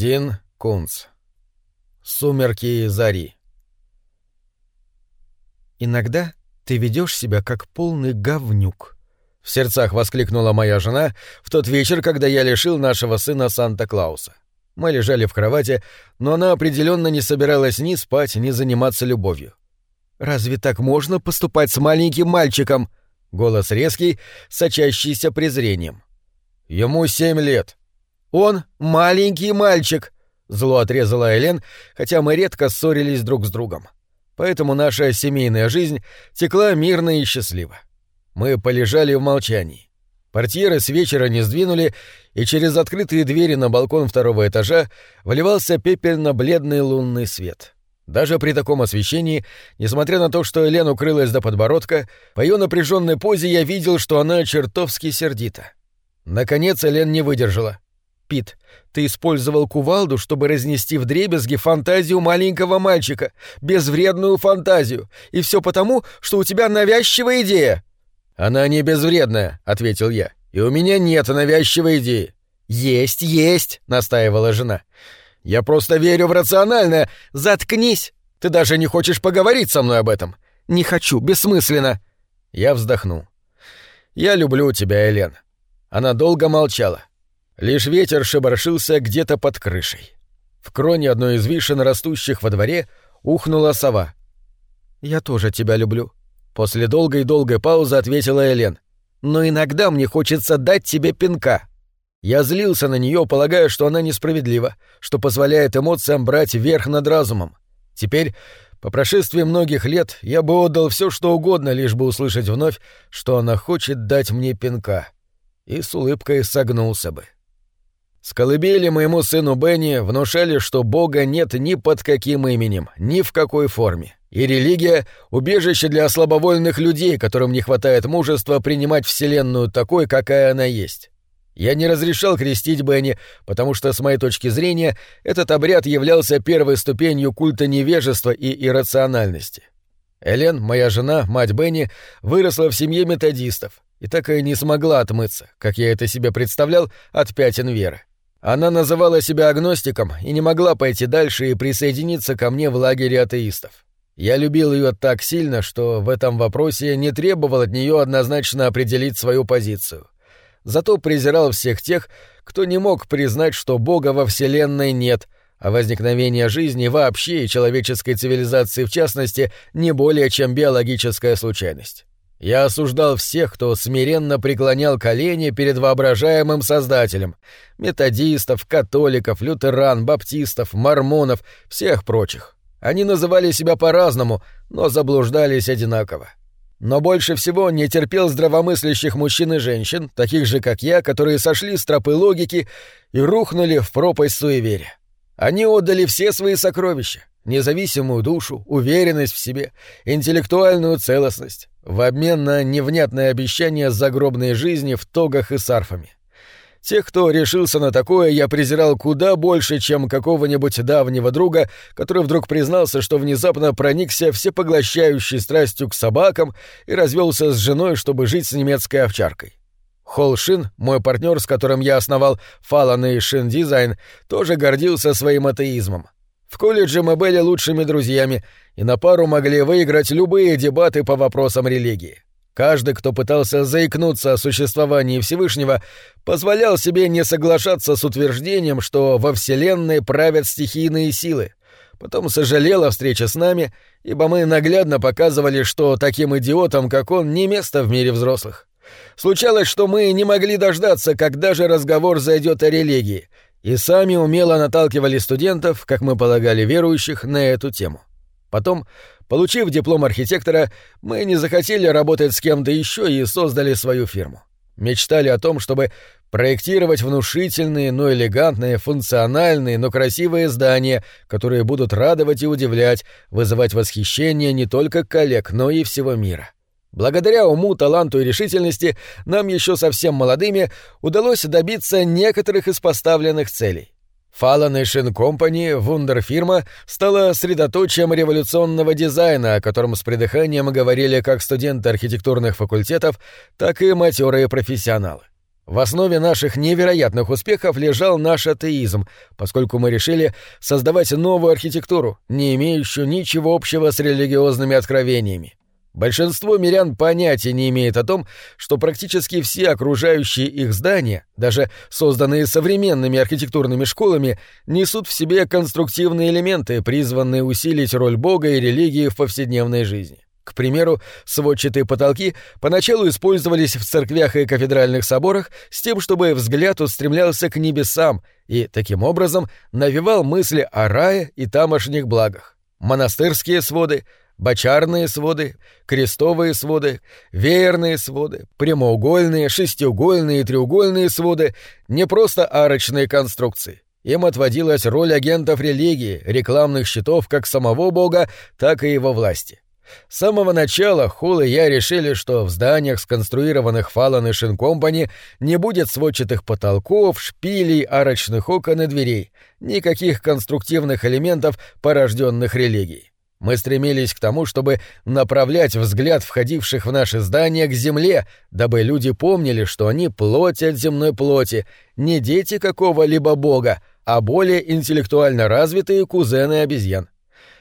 Дин Кунц. Сумерки зари. Иногда ты ведешь себя как полный говнюк. В сердцах воскликнула моя жена в тот вечер, когда я лишил нашего сына Санта-Клауса. Мы лежали в кровати, но она определенно не собиралась ни спать, ни заниматься любовью. «Разве так можно поступать с маленьким мальчиком?» Голос резкий, сочащийся презрением. «Ему семь лет». «Он маленький мальчик», — зло отрезала Элен, хотя мы редко ссорились друг с другом. Поэтому наша семейная жизнь текла мирно и счастливо. Мы полежали в молчании. Портьеры с вечера не сдвинули, и через открытые двери на балкон второго этажа вливался пепельно-бледный лунный свет. Даже при таком освещении, несмотря на то, что Элен укрылась до подбородка, по ее напряженной позе я видел, что она чертовски сердита. Наконец Элен не выдержала. Пит, ты использовал кувалду, чтобы разнести вдребезги фантазию маленького мальчика, безвредную фантазию, и все потому, что у тебя навязчивая идея. Она не безвредная, ответил я. И у меня нет навязчивой идеи. Есть, есть, настаивала жена. Я просто верю в рациональное. Заткнись. Ты даже не хочешь поговорить со мной об этом. Не хочу, бессмысленно. Я вздохнул. Я люблю тебя, Элен. Она долго молчала. Лишь ветер шебаршился где-то под крышей. В кроне одной из вишен, растущих во дворе, ухнула сова. «Я тоже тебя люблю», — после долгой-долгой паузы ответила Элен. «Но иногда мне хочется дать тебе пинка». Я злился на нее, полагая, что она несправедлива, что позволяет эмоциям брать верх над разумом. Теперь, по прошествии многих лет, я бы отдал все, что угодно, лишь бы услышать вновь, что она хочет дать мне пинка. И с улыбкой согнулся бы. С колыбели моему сыну Бенни внушали, что Бога нет ни под каким именем, ни в какой форме. И религия — убежище для слабовольных людей, которым не хватает мужества принимать Вселенную такой, какая она есть. Я не разрешал крестить Бенни, потому что, с моей точки зрения, этот обряд являлся первой ступенью культа невежества и иррациональности. Элен, моя жена, мать Бенни, выросла в семье методистов и так и не смогла отмыться, как я это себе представлял, от пятен веры. Она называла себя агностиком и не могла пойти дальше и присоединиться ко мне в лагере атеистов. Я любил ее так сильно, что в этом вопросе не требовал от нее однозначно определить свою позицию. Зато презирал всех тех, кто не мог признать, что Бога во Вселенной нет, а возникновение жизни вообще и человеческой цивилизации в частности не более чем биологическая случайность. Я осуждал всех, кто смиренно преклонял колени перед воображаемым Создателем — методистов, католиков, лютеран, баптистов, мормонов, всех прочих. Они называли себя по-разному, но заблуждались одинаково. Но больше всего не терпел здравомыслящих мужчин и женщин, таких же, как я, которые сошли с тропы логики и рухнули в пропасть суеверия. Они отдали все свои сокровища, независимую душу, уверенность в себе, интеллектуальную целостность, в обмен на невнятное обещание загробной жизни в тогах и с арфами. Тех, кто решился на такое, я презирал куда больше, чем какого-нибудь давнего друга, который вдруг признался, что внезапно проникся всепоглощающей страстью к собакам и развелся с женой, чтобы жить с немецкой овчаркой. Холл Шин, мой партнер, с которым я основал Фалан и Шин Дизайн, тоже гордился своим атеизмом. В колледже мы были лучшими друзьями и на пару могли выиграть любые дебаты по вопросам религии. Каждый, кто пытался заикнуться о существовании Всевышнего, позволял себе не соглашаться с утверждением, что во Вселенной правят стихийные силы. Потом сожалел о встрече с нами, ибо мы наглядно показывали, что таким идиотам, как он, не место в мире взрослых. Случалось, что мы не могли дождаться, когда же разговор зайдет о религии, и сами умело наталкивали студентов, как мы полагали верующих, на эту тему. Потом, получив диплом архитектора, мы не захотели работать с кем-то еще и создали свою фирму. Мечтали о том, чтобы проектировать внушительные, но элегантные, функциональные, но красивые здания, которые будут радовать и удивлять, вызывать восхищение не только коллег, но и всего мира. Благодаря уму, таланту и решительности нам еще совсем молодыми удалось добиться некоторых из поставленных целей. Фаллон и Шин Компани, вундерфирма, стала средоточием революционного дизайна, о котором с придыханием говорили как студенты архитектурных факультетов, так и матерые профессионалы. В основе наших невероятных успехов лежал наш атеизм, поскольку мы решили создавать новую архитектуру, не имеющую ничего общего с религиозными откровениями. Большинство мирян понятия не имеет о том, что практически все окружающие их здания, даже созданные современными архитектурными школами, несут в себе конструктивные элементы, призванные усилить роль Бога и религии в повседневной жизни. К примеру, сводчатые потолки поначалу использовались в церквях и кафедральных соборах с тем, чтобы взгляд устремлялся к небесам и, таким образом, навевал мысли о рае и тамошних благах. Монастырские своды, бочарные своды, крестовые своды, веерные своды, прямоугольные, шестиугольные и треугольные своды — не просто арочные конструкции. Им отводилась роль агентов религии, рекламных щитов как самого Бога, так и его власти. С самого начала Хул и я решили, что в зданиях, сконструированных Фаллон и Шин Компани, не будет сводчатых потолков, шпилей, арочных окон и дверей, никаких конструктивных элементов, порожденных религией. Мы стремились к тому, чтобы направлять взгляд входивших в наши здания к земле, дабы люди помнили, что они плоть от земной плоти, не дети какого-либо бога, а более интеллектуально развитые кузены обезьян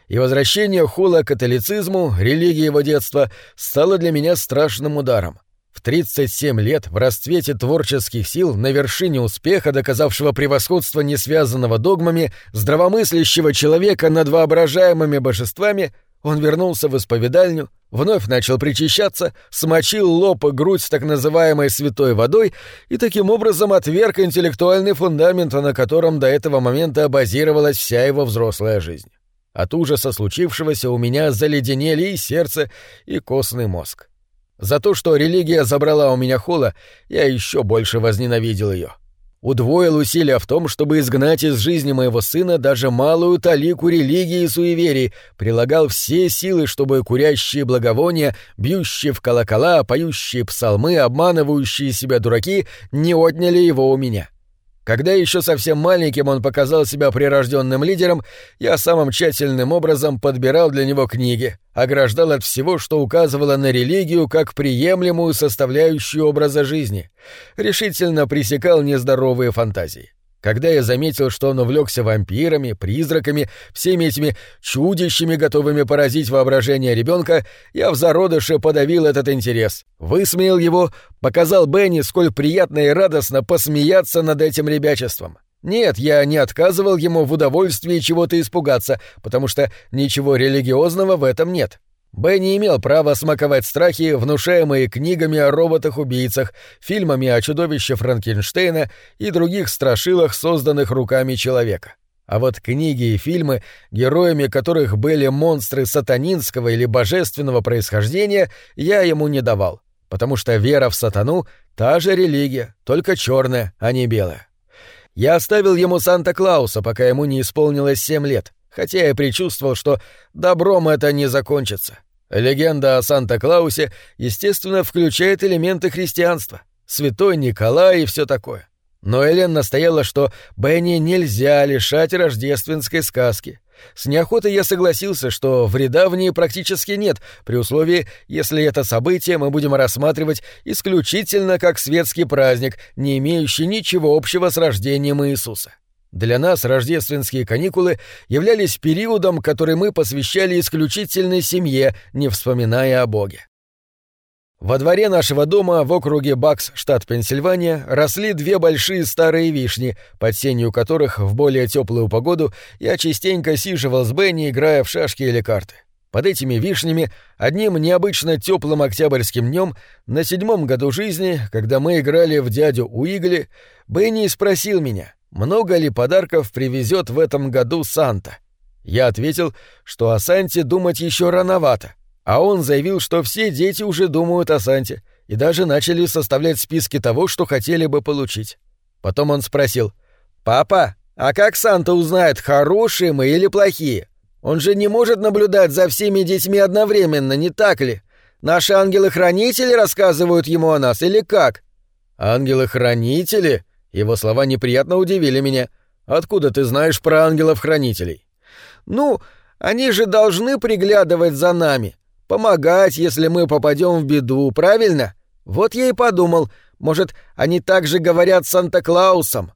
и возвращение Хула к католицизму, религии его детства, стало для меня страшным ударом. В 37 лет, в расцвете творческих сил, на вершине успеха, доказавшего превосходство несвязанного догмами, здравомыслящего человека над воображаемыми божествами, он вернулся в исповедальню, вновь начал причащаться, смочил лоб и грудь так называемой святой водой и таким образом отверг интеллектуальный фундамент, на котором до этого момента базировалась вся его взрослая жизнь. От ужаса случившегося у меня заледенели и сердце, и костный мозг. За то, что религия забрала у меня Хола, я еще больше возненавидел ее. Удвоил усилия в том, чтобы изгнать из жизни моего сына даже малую талику религии и суеверий, прилагал все силы, чтобы курящие благовония, бьющие в колокола, поющие псалмы, обманывающие себя дураки не отняли его у меня. — когда еще совсем маленьким он показал себя прирожденным лидером, я самым тщательным образом подбирал для него книги, ограждал от всего, что указывало на религию как приемлемую составляющую образа жизни, решительно пресекал нездоровые фантазии. Когда я заметил, что он увлекся вампирами, призраками, всеми этими чудищами, готовыми поразить воображение ребенка, я в зародыше подавил этот интерес, высмеял его, показал Бенни, сколь приятно и радостно посмеяться над этим ребячеством. Нет, я не отказывал ему в удовольствии чего-то испугаться, потому что ничего религиозного в этом нет. Б не имел права смаковать страхи, внушаемые книгами о роботах-убийцах, фильмами о чудовище Франкенштейна и других страшилах, созданных руками человека. А вот книги и фильмы, героями которых были монстры сатанинского или божественного происхождения, я ему не давал, потому что вера в сатану — та же религия, только черная, а не белая. Я оставил ему Санта-Клауса, пока ему не исполнилось семь лет, хотя я предчувствовал, что добром это не закончится. Легенда о Санта-Клаусе, естественно, включает элементы христианства, святой Николай и все такое. Но Элен настояла, что Бенни нельзя лишать рождественской сказки. С неохотой я согласился, что вреда в ней практически нет, при условии, если это событие мы будем рассматривать исключительно как светский праздник, не имеющий ничего общего с рождением Иисуса. Для нас рождественские каникулы являлись периодом, который мы посвящали исключительной семье, не вспоминая о Боге. Во дворе нашего дома в округе Бакс, штат Пенсильвания, росли две большие старые вишни, под сенью которых в более теплую погоду я частенько сиживал с Бенни, играя в шашки или карты. Под этими вишнями, одним необычно теплым октябрьским днем, на седьмом году жизни, когда мы играли в дядю Уигли, Бенни спросил меня, много ли подарков привезет в этом году Санта. Я ответил, что о Санте думать еще рановато, а он заявил, что все дети уже думают о Санте и даже начали составлять списки того, что хотели бы получить. Потом он спросил, «Папа, а как Санта узнает, хорошие мы или плохие? Он же не может наблюдать за всеми детьми одновременно, не так ли? Наши ангелы-хранители рассказывают ему о нас или как?» «Ангелы-хранители?» Его слова неприятно удивили меня. «Откуда ты знаешь про ангелов-хранителей?» «Ну, они же должны приглядывать за нами, помогать, если мы попадем в беду, правильно? Вот я и подумал, Может, они также говорят Санта-Клаусом?»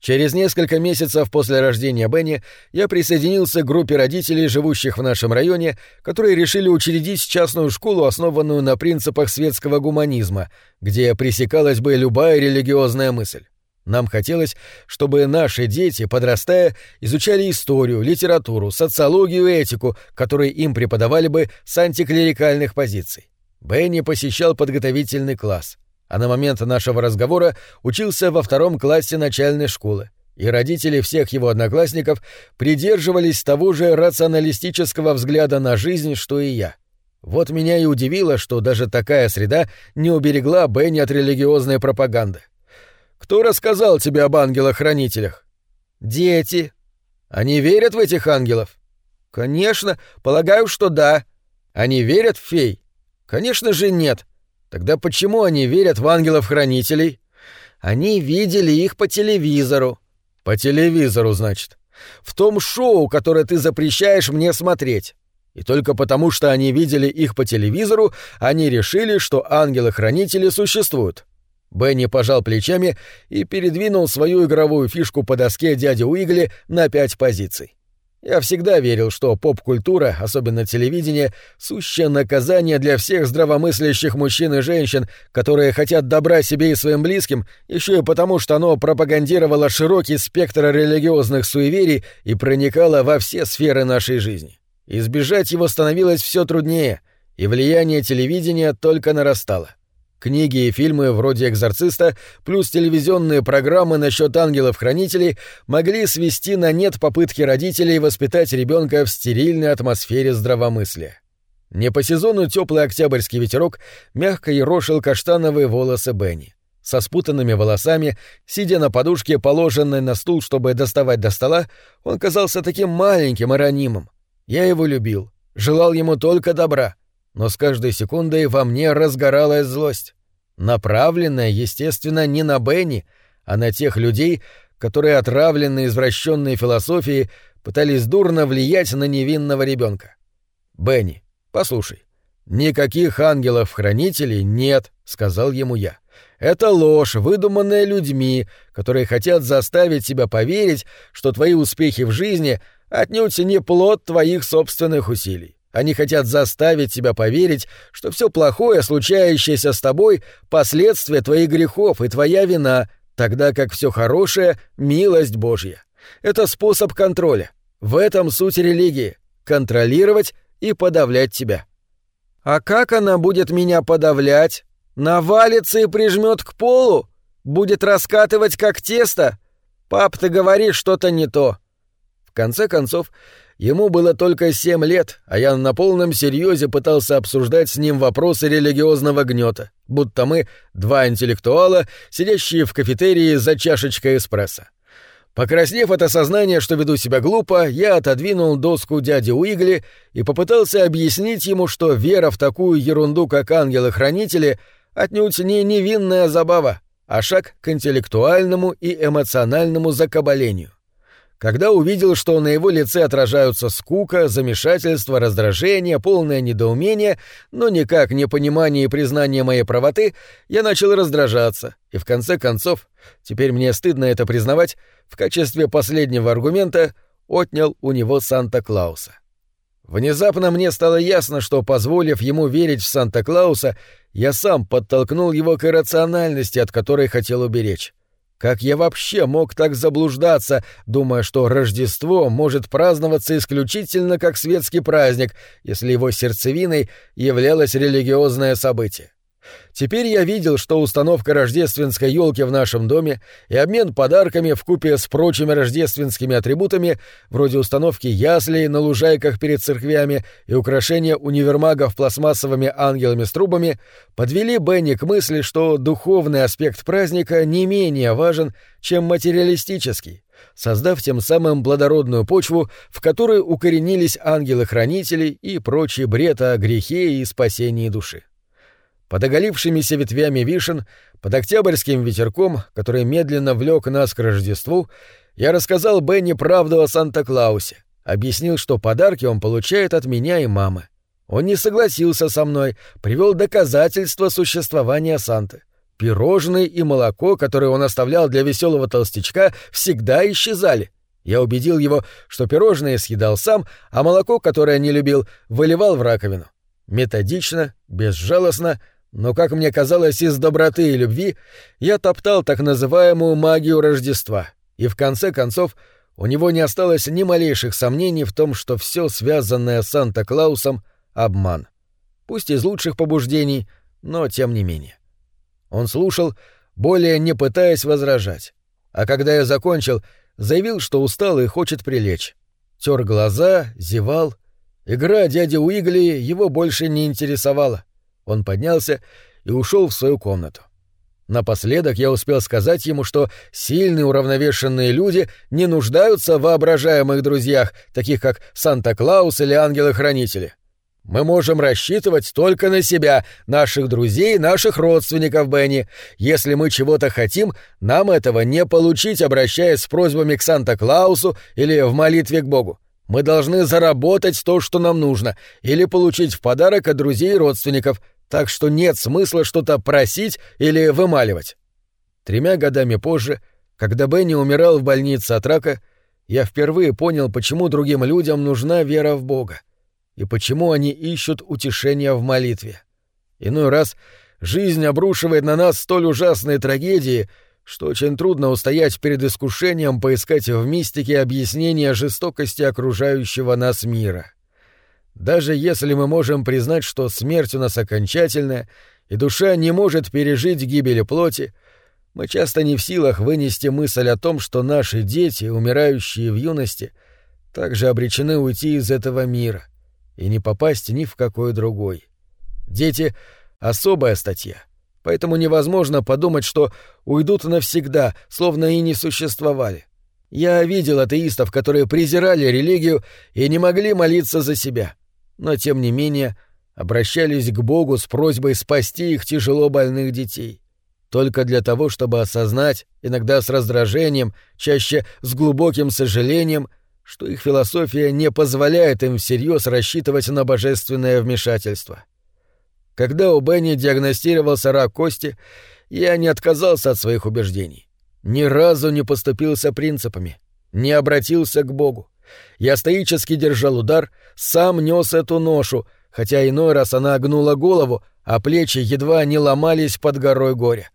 Через несколько месяцев после рождения Бенни я присоединился к группе родителей, живущих в нашем районе, которые решили учредить частную школу, основанную на принципах светского гуманизма, где пресекалась бы любая религиозная мысль. Нам хотелось, чтобы наши дети, подрастая, изучали историю, литературу, социологию и этику, которые им преподавали бы с антиклерикальных позиций. Бенни посещал подготовительный класс а на момент нашего разговора учился во втором классе начальной школы, и родители всех его одноклассников придерживались того же рационалистического взгляда на жизнь, что и я. Вот меня и удивило, что даже такая среда не уберегла Бенни от религиозной пропаганды. «Кто рассказал тебе об ангелах-хранителях?» «Дети». «Они верят в этих ангелов?» «Конечно, полагаю, что да». «Они верят в фей?» «Конечно же нет». Тогда почему они верят в ангелов-хранителей? Они видели их по телевизору. По телевизору, значит. В том шоу, которое ты запрещаешь мне смотреть. И только потому, что они видели их по телевизору, они решили, что ангелы-хранители существуют. Бенни пожал плечами и передвинул свою игровую фишку по доске дяди Уигли на пять позиций. Я всегда верил, что поп-культура, особенно телевидение, сущее наказание для всех здравомыслящих мужчин и женщин, которые хотят добра себе и своим близким, еще и потому, что оно пропагандировало широкий спектр религиозных суеверий и проникало во все сферы нашей жизни. Избежать его становилось все труднее, и влияние телевидения только нарастало. Книги и фильмы вроде «Экзорциста» плюс телевизионные программы насчет ангелов-хранителей могли свести на нет попытки родителей воспитать ребенка в стерильной атмосфере здравомыслия. Не по сезону теплый октябрьский ветерок мягко ерошил каштановые волосы Бенни. Со спутанными волосами, сидя на подушке, положенной на стул, чтобы доставать до стола, он казался таким маленьким и ранимым. Я его любил, желал ему только добра — но с каждой секундой во мне разгоралась злость. Направленная, естественно, не на Бенни, а на тех людей, которые, отравленные извращенной философией, пытались дурно влиять на невинного ребенка. «Бенни, послушай, никаких ангелов-хранителей нет», — сказал ему я. «Это ложь, выдуманная людьми, которые хотят заставить тебя поверить, что твои успехи в жизни отнюдь не плод твоих собственных усилий. Они хотят заставить тебя поверить, что все плохое, случающееся с тобой, последствия твоих грехов и твоя вина, тогда как все хорошее — милость Божья. Это способ контроля. В этом суть религии — контролировать и подавлять тебя. А как она будет меня подавлять? Навалится и прижмет к полу? Будет раскатывать как тесто? Пап, ты говоришь что-то не то. Конце концов, Ему было только семь лет, а я на полном серьезе пытался обсуждать с ним вопросы религиозного гнета, будто мы два интеллектуала, сидящие в кафетерии за чашечкой эспрессо. Покраснев от осознания, что веду себя глупо, я отодвинул доску дяди Уигли и попытался объяснить ему, что вера в такую ерунду, как ангелы-хранители, отнюдь не невинная забава, а шаг к интеллектуальному и эмоциональному закабалению. Когда увидел, что на его лице отражаются скука, замешательство, раздражение, полное недоумение, но никак не понимание и признание моей правоты, я начал раздражаться, и в конце концов, теперь мне стыдно это признавать, в качестве последнего аргумента отнял у него Санта-Клауса. Внезапно мне стало ясно, что, позволив ему верить в Санта-Клауса, я сам подтолкнул его к иррациональности, от которой хотел уберечь. Как я вообще мог так заблуждаться, думая, что Рождество может праздноваться исключительно как светский праздник, если его сердцевиной являлось религиозное событие? Теперь я видел, что установка рождественской елки в нашем доме и обмен подарками в купе с прочими рождественскими атрибутами, вроде установки яслей на лужайках перед церквями и украшения универмагов пластмассовыми ангелами с трубами, подвели Бенни к мысли, что духовный аспект праздника не менее важен, чем материалистический, создав тем самым плодородную почву, в которой укоренились ангелы-хранители и прочий бред о грехе и спасении души. Под оголившимися ветвями вишен, под октябрьским ветерком, который медленно влек нас к Рождеству, я рассказал Бенни правду о Санта-Клаусе, объяснил, что подарки он получает от меня и мамы. Он не согласился со мной, привел доказательства существования Санты. Пирожные и молоко, которые он оставлял для веселого толстячка, всегда исчезали. Я убедил его, что пирожные съедал сам, а молоко, которое не любил, выливал в раковину. Методично, безжалостно, но, как мне казалось, из доброты и любви, я топтал так называемую магию Рождества, и в конце концов у него не осталось ни малейших сомнений в том, что все связанное с Санта-Клаусом — обман. Пусть из лучших побуждений, но тем не менее. Он слушал, более не пытаясь возражать. А когда я закончил, заявил, что устал и хочет прилечь. Тер глаза, зевал. Игра дяди Уигли его больше не интересовала. Он поднялся и ушел в свою комнату. Напоследок я успел сказать ему, что сильные уравновешенные люди не нуждаются в воображаемых друзьях, таких как Санта-Клаус или ангелы-хранители. Мы можем рассчитывать только на себя, наших друзей, наших родственников, Бенни. Если мы чего-то хотим, нам этого не получить, обращаясь с просьбами к Санта-Клаусу или в молитве к Богу. Мы должны заработать то, что нам нужно, или получить в подарок от друзей и родственников, так что нет смысла что-то просить или вымаливать. Тремя годами позже, когда Бенни умирал в больнице от рака, я впервые понял, почему другим людям нужна вера в Бога и почему они ищут утешения в молитве. Иной раз жизнь обрушивает на нас столь ужасные трагедии, что очень трудно устоять перед искушением поискать в мистике объяснения жестокости окружающего нас мира. Даже если мы можем признать, что смерть у нас окончательная, и душа не может пережить гибели плоти, мы часто не в силах вынести мысль о том, что наши дети, умирающие в юности, также обречены уйти из этого мира — и не попасть ни в какой другой. Дети — особая статья, поэтому невозможно подумать, что уйдут навсегда, словно и не существовали. Я видел атеистов, которые презирали религию и не могли молиться за себя, но тем не менее обращались к Богу с просьбой спасти их тяжело больных детей. Только для того, чтобы осознать, иногда с раздражением, чаще с глубоким сожалением, что их философия не позволяет им всерьез рассчитывать на божественное вмешательство. Когда у Бенни диагностировался рак кости, я не отказался от своих убеждений. Ни разу не поступился принципами, не обратился к Богу. Я стоически держал удар, сам нес эту ношу, хотя иной раз она огнула голову, а плечи едва не ломались под горой горя.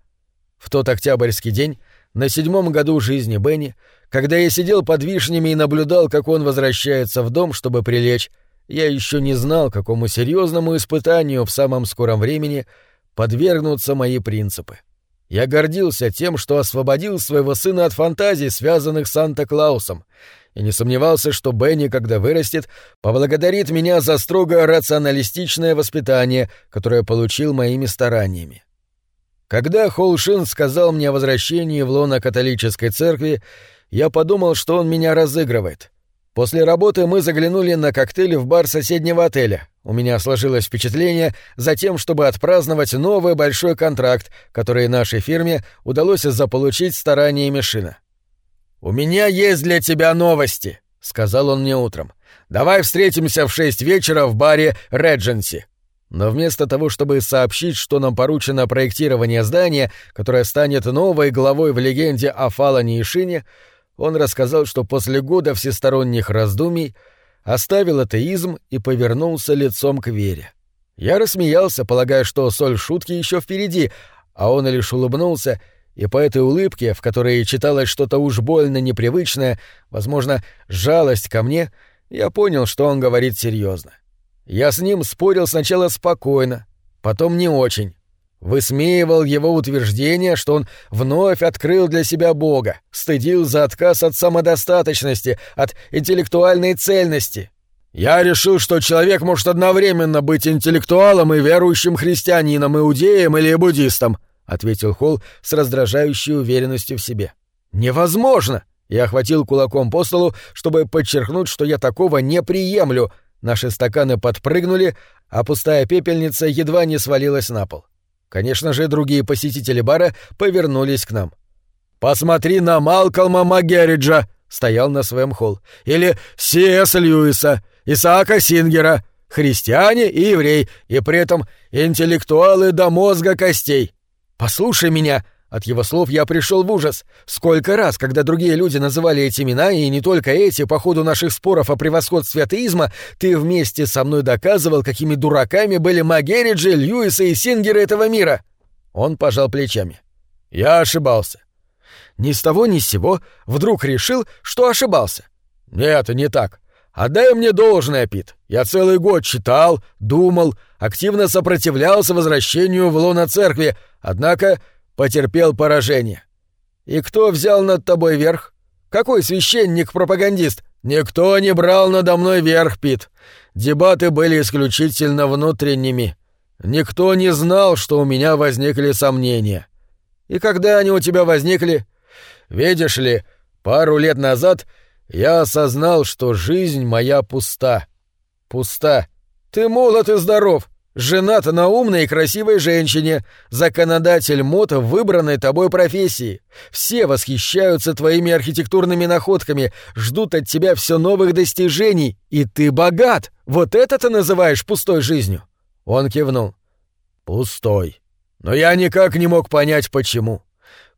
В тот октябрьский день, на седьмом году жизни Бенни, когда я сидел под вишнями и наблюдал, как он возвращается в дом, чтобы прилечь, я еще не знал, какому серьезному испытанию в самом скором времени подвергнутся мои принципы. Я гордился тем, что освободил своего сына от фантазий, связанных с Санта-Клаусом, и не сомневался, что Бенни, когда вырастет, поблагодарит меня за строго рационалистичное воспитание, которое получил моими стараниями. Когда Холшин сказал мне о возвращении в лоно католической церкви, я подумал, что он меня разыгрывает. После работы мы заглянули на коктейли в бар соседнего отеля. У меня сложилось впечатление за тем, чтобы отпраздновать новый большой контракт, который нашей фирме удалось заполучить стараниями Шина. «У меня есть для тебя новости», — сказал он мне утром. «Давай встретимся в шесть вечера в баре «Редженси». Но вместо того, чтобы сообщить, что нам поручено проектирование здания, которое станет новой главой в легенде о Фалане и Шине, он рассказал, что после года всесторонних раздумий оставил атеизм и повернулся лицом к вере. Я рассмеялся, полагая, что соль шутки еще впереди, а он лишь улыбнулся, и по этой улыбке, в которой читалось что-то уж больно непривычное, возможно, жалость ко мне, я понял, что он говорит серьезно. Я с ним спорил сначала спокойно, потом не очень высмеивал его утверждение, что он вновь открыл для себя Бога, стыдил за отказ от самодостаточности, от интеллектуальной цельности. Я решил, что человек может одновременно быть интеллектуалом и верующим христианином, иудеем или буддистом, ответил Холл с раздражающей уверенностью в себе. Невозможно! Я охватил кулаком по столу, чтобы подчеркнуть, что я такого не приемлю. Наши стаканы подпрыгнули, а пустая пепельница едва не свалилась на пол. Конечно же, другие посетители бара повернулись к нам. «Посмотри на Малкольма Магериджа!» — стоял на своем холл. «Или Си.С. Льюиса, Исаака Сингера, христиане и еврей, и при этом интеллектуалы до мозга костей. «Послушай меня!» От его слов я пришел в ужас. Сколько раз, когда другие люди называли эти имена, и не только эти, по ходу наших споров о превосходстве атеизма, ты вместе со мной доказывал, какими дураками были Магериджи, Льюисы и Сингеры этого мира. Он пожал плечами. Я ошибался. Ни с того ни с сего вдруг решил, что ошибался. Нет, не так. Отдай мне должное, Пит. Я целый год читал, думал, активно сопротивлялся возвращению в лоно церкви, однако потерпел поражение. И кто взял над тобой верх? Какой священник-пропагандист? Никто не брал надо мной верх, Пит. Дебаты были исключительно внутренними. Никто не знал, что у меня возникли сомнения. И когда они у тебя возникли? Видишь ли, пару лет назад я осознал, что жизнь моя пуста. Пуста. Ты молод и здоров. Женат на умной и красивой женщине, законодатель мод в выбранной тобой профессии. Все восхищаются твоими архитектурными находками, ждут от тебя все новых достижений, и ты богат. Вот это ты называешь пустой жизнью?» Он кивнул. «Пустой. Но я никак не мог понять, почему.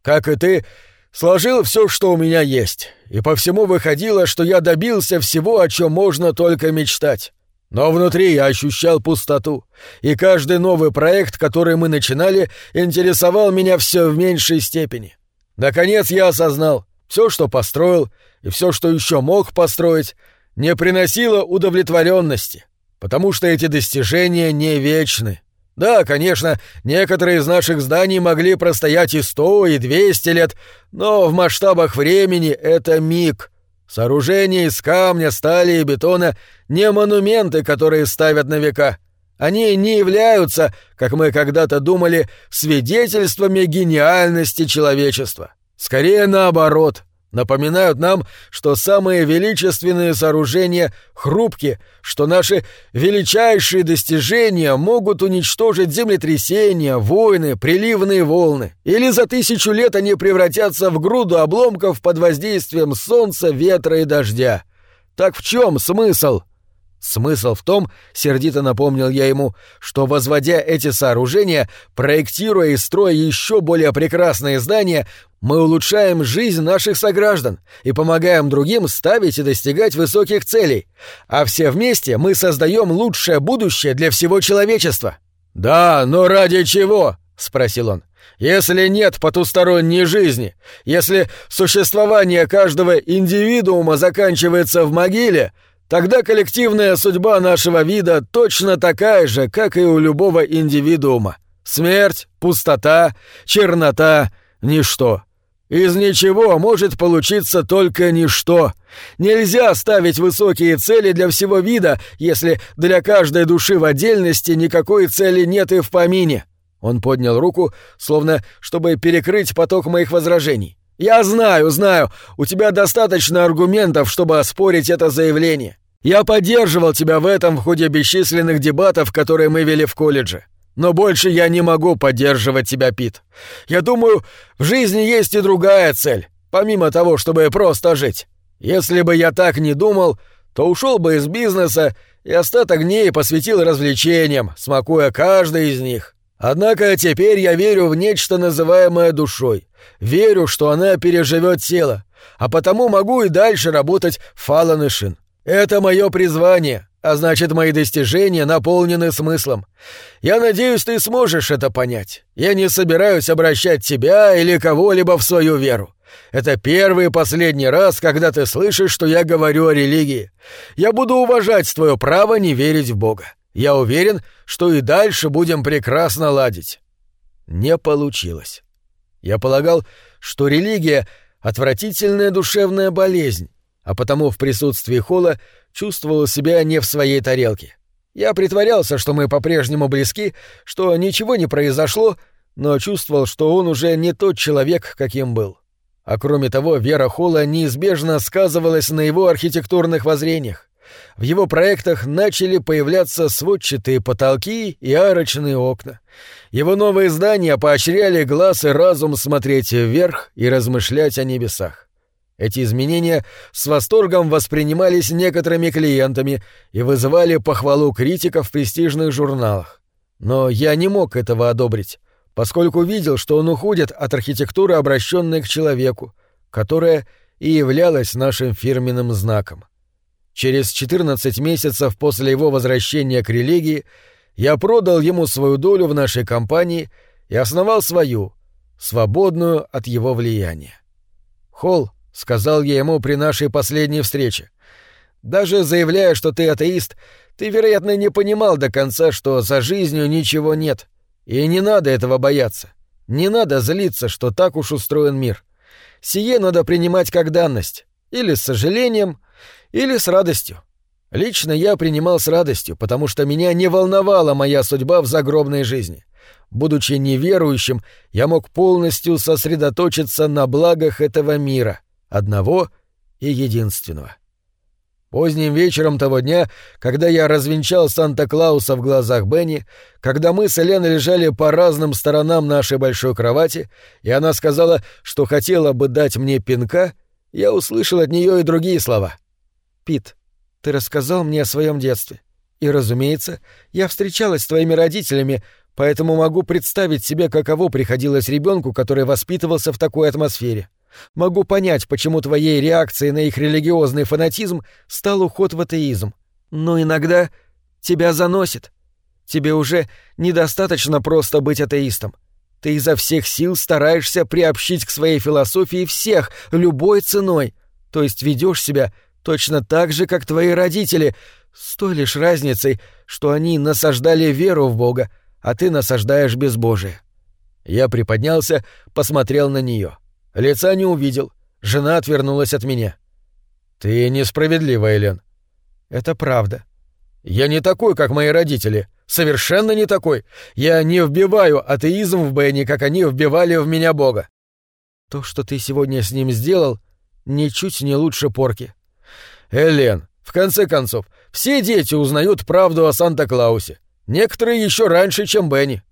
Как и ты, сложил все, что у меня есть, и по всему выходило, что я добился всего, о чем можно только мечтать». Но внутри я ощущал пустоту, и каждый новый проект, который мы начинали, интересовал меня все в меньшей степени. Наконец я осознал, все, что построил, и все, что еще мог построить, не приносило удовлетворенности, потому что эти достижения не вечны. Да, конечно, некоторые из наших зданий могли простоять и сто, и двести лет, но в масштабах времени это миг — Сооружения из камня, стали и бетона — не монументы, которые ставят на века. Они не являются, как мы когда-то думали, свидетельствами гениальности человечества. Скорее наоборот — напоминают нам, что самые величественные сооружения хрупки, что наши величайшие достижения могут уничтожить землетрясения, войны, приливные волны, или за тысячу лет они превратятся в груду обломков под воздействием солнца, ветра и дождя. Так в чем смысл? Смысл в том, сердито напомнил я ему, что возводя эти сооружения, проектируя и строя еще более прекрасные здания, мы улучшаем жизнь наших сограждан и помогаем другим ставить и достигать высоких целей, а все вместе мы создаем лучшее будущее для всего человечества. Да, но ради чего? спросил он. Если нет потусторонней жизни, если существование каждого индивидуума заканчивается в могиле, Тогда коллективная судьба нашего вида точно такая же, как и у любого индивидуума. Смерть, пустота, чернота, ничто. Из ничего может получиться только ничто. Нельзя ставить высокие цели для всего вида, если для каждой души в отдельности никакой цели нет и в помине. Он поднял руку, словно чтобы перекрыть поток моих возражений. «Я знаю, знаю, у тебя достаточно аргументов, чтобы оспорить это заявление. Я поддерживал тебя в этом в ходе бесчисленных дебатов, которые мы вели в колледже. Но больше я не могу поддерживать тебя, Пит. Я думаю, в жизни есть и другая цель, помимо того, чтобы просто жить. Если бы я так не думал, то ушел бы из бизнеса и остаток дней посвятил развлечениям, смакуя каждый из них. Однако теперь я верю в нечто, называемое душой. Верю, что она переживет тело, а потому могу и дальше работать Фалан и Шин. Это мое призвание, а значит, мои достижения наполнены смыслом. Я надеюсь, ты сможешь это понять. Я не собираюсь обращать тебя или кого-либо в свою веру. Это первый и последний раз, когда ты слышишь, что я говорю о религии. Я буду уважать твое право не верить в Бога. Я уверен, что и дальше будем прекрасно ладить. Не получилось. Я полагал, что религия — отвратительная душевная болезнь, а потому в присутствии Холла чувствовал себя не в своей тарелке. Я притворялся, что мы по-прежнему близки, что ничего не произошло, но чувствовал, что он уже не тот человек, каким был. А кроме того, вера Холла неизбежно сказывалась на его архитектурных воззрениях. В его проектах начали появляться сводчатые потолки и арочные окна. Его новые здания поощряли глаз и разум смотреть вверх и размышлять о небесах. Эти изменения с восторгом воспринимались некоторыми клиентами и вызывали похвалу критиков в престижных журналах. Но я не мог этого одобрить, поскольку видел, что он уходит от архитектуры, обращенной к человеку, которая и являлась нашим фирменным знаком. Через 14 месяцев после его возвращения к религии я продал ему свою долю в нашей компании и основал свою, свободную от его влияния. Холл, — сказал я ему при нашей последней встрече, — даже заявляя, что ты атеист, ты, вероятно, не понимал до конца, что за жизнью ничего нет. И не надо этого бояться. Не надо злиться, что так уж устроен мир. Сие надо принимать как данность. Или с сожалением, или с радостью. Лично я принимал с радостью, потому что меня не волновала моя судьба в загробной жизни. Будучи неверующим, я мог полностью сосредоточиться на благах этого мира, одного и единственного. Поздним вечером того дня, когда я развенчал Санта-Клауса в глазах Бенни, когда мы с Эленой лежали по разным сторонам нашей большой кровати, и она сказала, что хотела бы дать мне пинка, я услышал от нее и другие слова. «Пит, ты рассказал мне о своем детстве. И, разумеется, я встречалась с твоими родителями, поэтому могу представить себе, каково приходилось ребенку, который воспитывался в такой атмосфере. Могу понять, почему твоей реакцией на их религиозный фанатизм стал уход в атеизм. Но иногда тебя заносит. Тебе уже недостаточно просто быть атеистом. Ты изо всех сил стараешься приобщить к своей философии всех, любой ценой, то есть ведешь себя точно так же, как твои родители, с той лишь разницей, что они насаждали веру в Бога, а ты насаждаешь безбожие. Я приподнялся, посмотрел на нее. Лица не увидел. Жена отвернулась от меня. «Ты несправедлива, Элен». «Это правда». «Я не такой, как мои родители. Совершенно не такой. Я не вбиваю атеизм в Бенни, как они вбивали в меня Бога». «То, что ты сегодня с ним сделал, ничуть не лучше порки». «Элен, в конце концов, все дети узнают правду о Санта-Клаусе. Некоторые еще раньше, чем Бенни.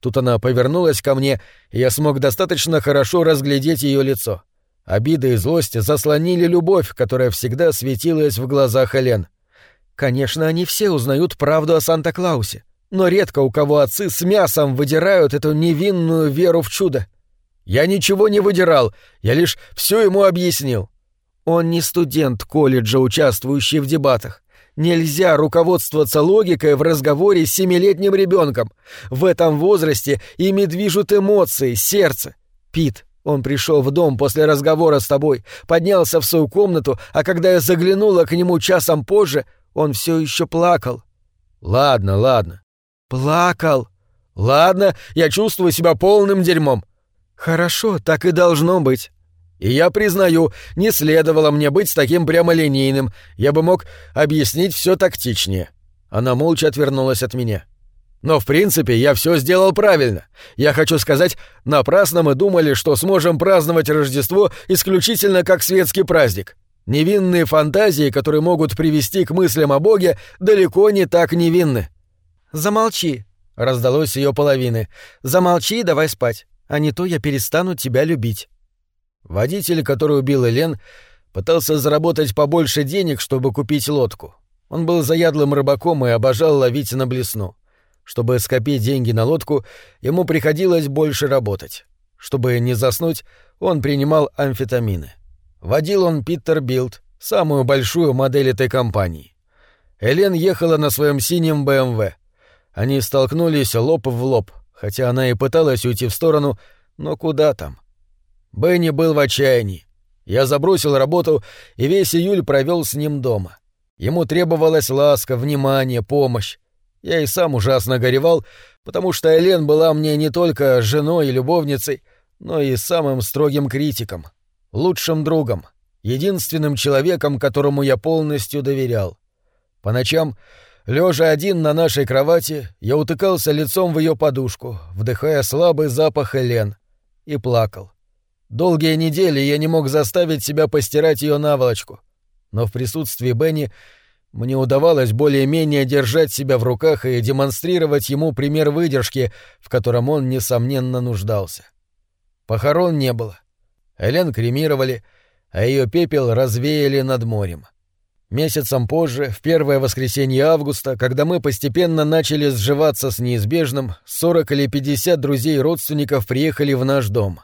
Тут она повернулась ко мне, и я смог достаточно хорошо разглядеть ее лицо. Обида и злость заслонили любовь, которая всегда светилась в глазах Элен. Конечно, они все узнают правду о Санта-Клаусе, но редко у кого отцы с мясом выдирают эту невинную веру в чудо. Я ничего не выдирал, я лишь все ему объяснил. Он не студент колледжа, участвующий в дебатах. Нельзя руководствоваться логикой в разговоре с семилетним ребенком. В этом возрасте ими движут эмоции, сердце. Пит, он пришел в дом после разговора с тобой, поднялся в свою комнату, а когда я заглянула к нему часом позже, он все еще плакал. Ладно, ладно. Плакал. Ладно, я чувствую себя полным дерьмом. Хорошо, так и должно быть. И я признаю, не следовало мне быть таким прямолинейным, я бы мог объяснить все тактичнее. Она молча отвернулась от меня. Но в принципе я все сделал правильно. Я хочу сказать, напрасно мы думали, что сможем праздновать Рождество исключительно как светский праздник. Невинные фантазии, которые могут привести к мыслям о Боге, далеко не так невинны. Замолчи, раздалось ее половины. Замолчи и давай спать, а не то я перестану тебя любить. Водитель, который убил Элен, пытался заработать побольше денег, чтобы купить лодку. Он был заядлым рыбаком и обожал ловить на блесну. Чтобы скопить деньги на лодку, ему приходилось больше работать. Чтобы не заснуть, он принимал амфетамины. Водил он Питер Билд, самую большую модель этой компании. Элен ехала на своем синем БМВ. Они столкнулись лоб в лоб, хотя она и пыталась уйти в сторону, но куда там? Бенни был в отчаянии. Я забросил работу и весь июль провел с ним дома. Ему требовалась ласка, внимание, помощь. Я и сам ужасно горевал, потому что Элен была мне не только женой и любовницей, но и самым строгим критиком, лучшим другом, единственным человеком, которому я полностью доверял. По ночам, лежа один на нашей кровати, я утыкался лицом в ее подушку, вдыхая слабый запах Элен, и плакал. Долгие недели я не мог заставить себя постирать ее наволочку, но в присутствии Бенни мне удавалось более-менее держать себя в руках и демонстрировать ему пример выдержки, в котором он, несомненно, нуждался. Похорон не было. Элен кремировали, а ее пепел развеяли над морем. Месяцем позже, в первое воскресенье августа, когда мы постепенно начали сживаться с неизбежным, 40 или 50 друзей и родственников приехали в наш дом.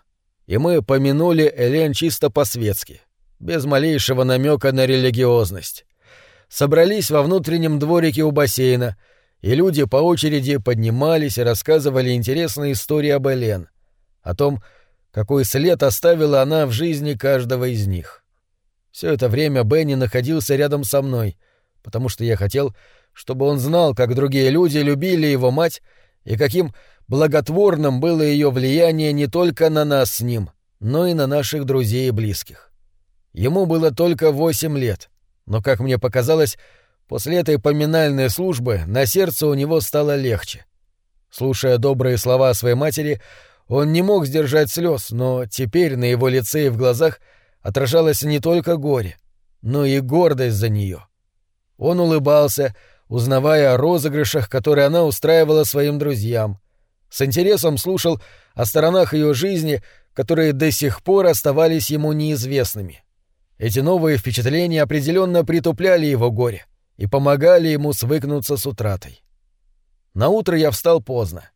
И мы помянули Элен чисто по-светски, без малейшего намека на религиозность. Собрались во внутреннем дворике у бассейна, и люди по очереди поднимались и рассказывали интересные истории об Элен, о том, какой след оставила она в жизни каждого из них. Все это время Бенни находился рядом со мной, потому что я хотел, чтобы он знал, как другие люди любили его мать и каким благотворным было ее влияние не только на нас с ним, но и на наших друзей и близких. Ему было только восемь лет, но, как мне показалось, после этой поминальной службы на сердце у него стало легче. Слушая добрые слова своей матери, он не мог сдержать слез, но теперь на его лице и в глазах — отражалось не только горе, но и гордость за нее. Он улыбался, узнавая о розыгрышах, которые она устраивала своим друзьям. С интересом слушал о сторонах ее жизни, которые до сих пор оставались ему неизвестными. Эти новые впечатления определенно притупляли его горе и помогали ему свыкнуться с утратой. На утро я встал поздно.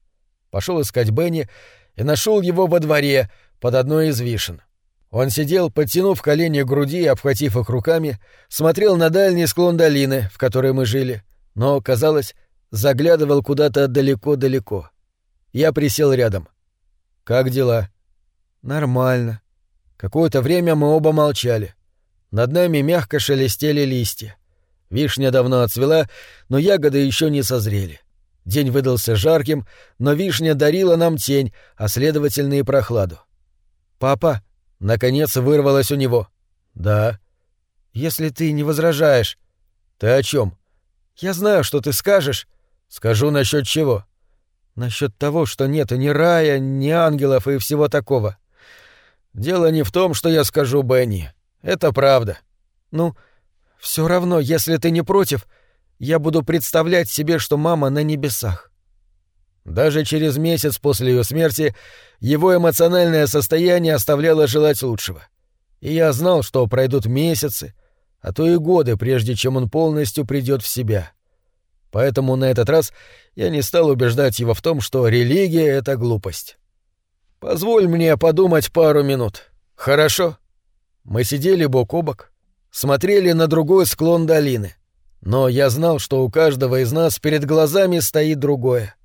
Пошел искать Бенни и нашел его во дворе под одной из вишен. Он сидел, подтянув колени к груди и обхватив их руками, смотрел на дальний склон долины, в которой мы жили, но, казалось, заглядывал куда-то далеко-далеко. Я присел рядом. «Как дела?» «Нормально». Какое-то время мы оба молчали. Над нами мягко шелестели листья. Вишня давно отцвела, но ягоды еще не созрели. День выдался жарким, но вишня дарила нам тень, а следовательно и прохладу. «Папа», Наконец вырвалось у него. «Да». «Если ты не возражаешь». «Ты о чем? «Я знаю, что ты скажешь». «Скажу насчет чего?» «Насчет того, что нет ни рая, ни ангелов и всего такого». «Дело не в том, что я скажу Бенни. Это правда». «Ну, все равно, если ты не против, я буду представлять себе, что мама на небесах». Даже через месяц после ее смерти его эмоциональное состояние оставляло желать лучшего. И я знал, что пройдут месяцы, а то и годы, прежде чем он полностью придет в себя. Поэтому на этот раз я не стал убеждать его в том, что религия — это глупость. «Позволь мне подумать пару минут. Хорошо?» Мы сидели бок о бок, смотрели на другой склон долины. Но я знал, что у каждого из нас перед глазами стоит другое.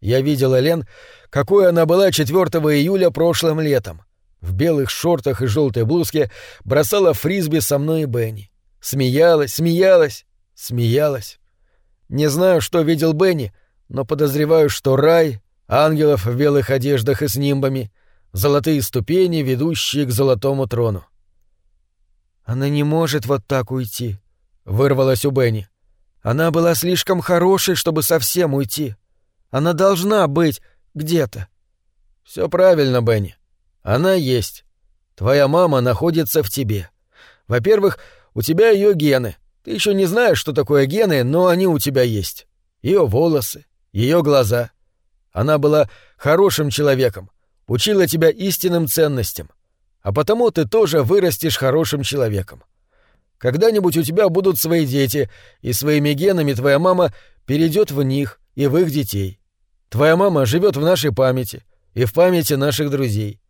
Я видел Элен, какой она была 4 июля прошлым летом. В белых шортах и желтой блузке бросала фрисби со мной и Бенни. Смеялась, смеялась, смеялась. Не знаю, что видел Бенни, но подозреваю, что рай, ангелов в белых одеждах и с нимбами, золотые ступени, ведущие к золотому трону. «Она не может вот так уйти», — вырвалась у Бенни. «Она была слишком хорошей, чтобы совсем уйти. Она должна быть где-то. Все правильно, Бенни. Она есть. Твоя мама находится в тебе. Во-первых, у тебя ее гены. Ты еще не знаешь, что такое гены, но они у тебя есть. Ее волосы, ее глаза. Она была хорошим человеком, учила тебя истинным ценностям. А потому ты тоже вырастешь хорошим человеком. Когда-нибудь у тебя будут свои дети, и своими генами твоя мама перейдет в них и в их детей. Твоя мама живет в нашей памяти и в памяти наших друзей.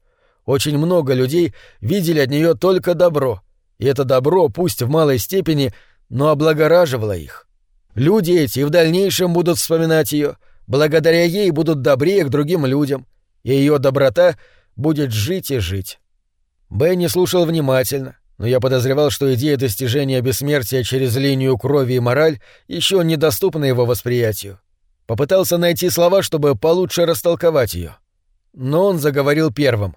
Очень много людей видели от нее только добро, и это добро, пусть в малой степени, но облагораживало их. Люди эти в дальнейшем будут вспоминать ее, благодаря ей будут добрее к другим людям, и ее доброта будет жить и жить. Бенни слушал внимательно, но я подозревал, что идея достижения бессмертия через линию крови и мораль еще недоступна его восприятию. Попытался найти слова, чтобы получше растолковать ее. Но он заговорил первым.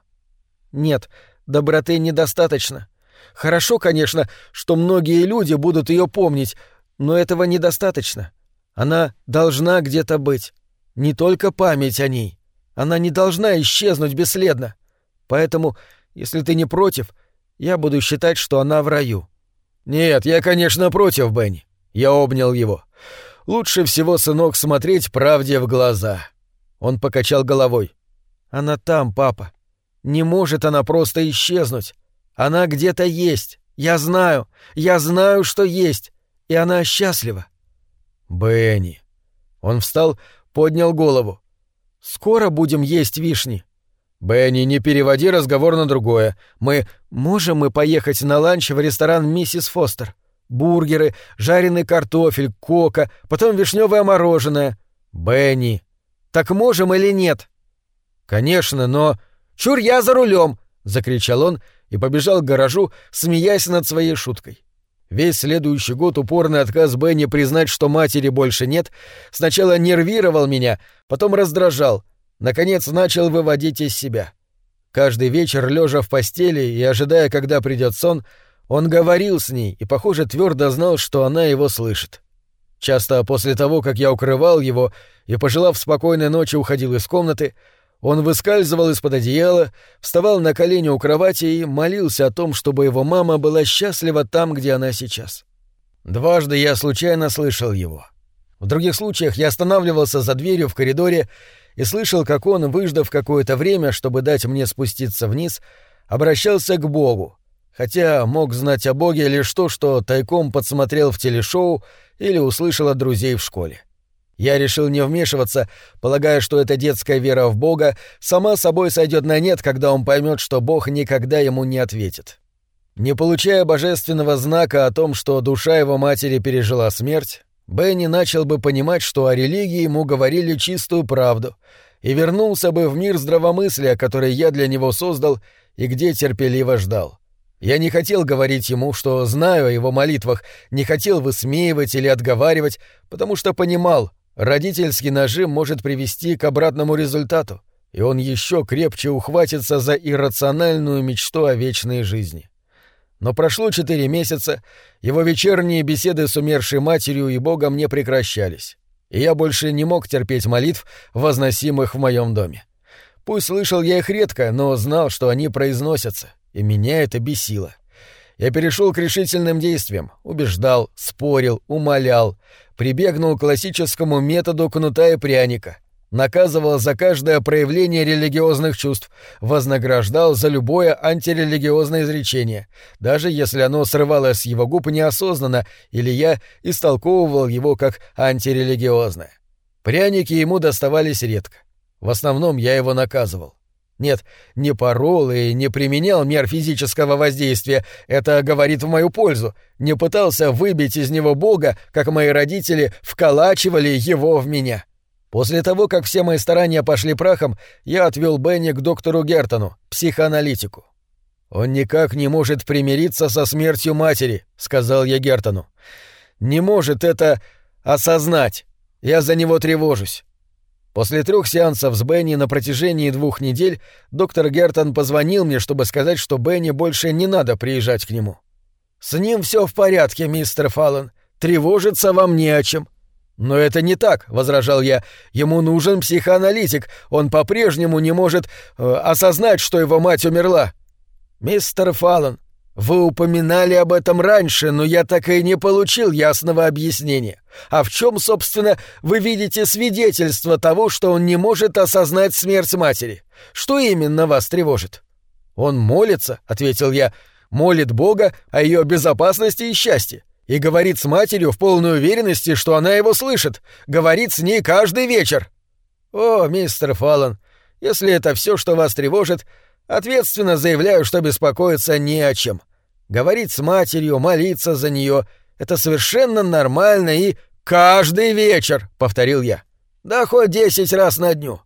«Нет, доброты недостаточно. Хорошо, конечно, что многие люди будут ее помнить, но этого недостаточно. Она должна где-то быть. Не только память о ней. Она не должна исчезнуть бесследно. Поэтому, если ты не против, я буду считать, что она в раю». «Нет, я, конечно, против, Бенни». Я обнял его лучше всего, сынок, смотреть правде в глаза. Он покачал головой. Она там, папа. Не может она просто исчезнуть. Она где-то есть. Я знаю. Я знаю, что есть. И она счастлива. Бенни. Он встал, поднял голову. Скоро будем есть вишни. Бенни, не переводи разговор на другое. Мы... Можем мы поехать на ланч в ресторан миссис Фостер? Бургеры, жареный картофель, кока, потом вишневое мороженое. Бенни. Так можем или нет? Конечно, но... Чур я за рулем! закричал он и побежал к гаражу, смеясь над своей шуткой. Весь следующий год упорный отказ Бенни признать, что матери больше нет, сначала нервировал меня, потом раздражал, наконец начал выводить из себя. Каждый вечер, лежа в постели и ожидая, когда придет сон, он говорил с ней и, похоже, твердо знал, что она его слышит. Часто после того, как я укрывал его и, пожелав спокойной ночи, уходил из комнаты, он выскальзывал из-под одеяла, вставал на колени у кровати и молился о том, чтобы его мама была счастлива там, где она сейчас. Дважды я случайно слышал его. В других случаях я останавливался за дверью в коридоре и слышал, как он, выждав какое-то время, чтобы дать мне спуститься вниз, обращался к Богу, хотя мог знать о Боге лишь то, что тайком подсмотрел в телешоу или услышал от друзей в школе. Я решил не вмешиваться, полагая, что эта детская вера в Бога сама собой сойдет на нет, когда он поймет, что Бог никогда ему не ответит. Не получая божественного знака о том, что душа его матери пережила смерть, Бенни начал бы понимать, что о религии ему говорили чистую правду, и вернулся бы в мир здравомыслия, который я для него создал и где терпеливо ждал. Я не хотел говорить ему, что знаю о его молитвах, не хотел высмеивать или отговаривать, потому что понимал, Родительский нажим может привести к обратному результату, и он еще крепче ухватится за иррациональную мечту о вечной жизни. Но прошло четыре месяца, его вечерние беседы с умершей матерью и Богом не прекращались, и я больше не мог терпеть молитв, возносимых в моем доме. Пусть слышал я их редко, но знал, что они произносятся, и меня это бесило. Я перешел к решительным действиям, убеждал, спорил, умолял, прибегнул к классическому методу кнута и пряника, наказывал за каждое проявление религиозных чувств, вознаграждал за любое антирелигиозное изречение, даже если оно срывалось с его губ неосознанно или я истолковывал его как антирелигиозное. Пряники ему доставались редко. В основном я его наказывал. Нет, не порол и не применял мер физического воздействия, это говорит в мою пользу. Не пытался выбить из него Бога, как мои родители вколачивали его в меня. После того, как все мои старания пошли прахом, я отвел Бенни к доктору Гертону, психоаналитику. «Он никак не может примириться со смертью матери», — сказал я Гертону. «Не может это осознать. Я за него тревожусь. После трех сеансов с Бенни на протяжении двух недель доктор Гертон позвонил мне, чтобы сказать, что Бенни больше не надо приезжать к нему. «С ним все в порядке, мистер Фаллон. Тревожиться вам не о чем». «Но это не так», — возражал я. «Ему нужен психоаналитик. Он по-прежнему не может э, осознать, что его мать умерла». «Мистер Фаллон, вы упоминали об этом раньше, но я так и не получил ясного объяснения. А в чем, собственно, вы видите свидетельство того, что он не может осознать смерть матери? Что именно вас тревожит? Он молится, ответил я, молит Бога о ее безопасности и счастье. И говорит с матерью в полной уверенности, что она его слышит. Говорит с ней каждый вечер. О, мистер Фаллон, если это все, что вас тревожит, Ответственно заявляю, что беспокоиться не о чем. Говорить с матерью, молиться за нее — это совершенно нормально и каждый вечер, — повторил я. Да хоть десять раз на дню.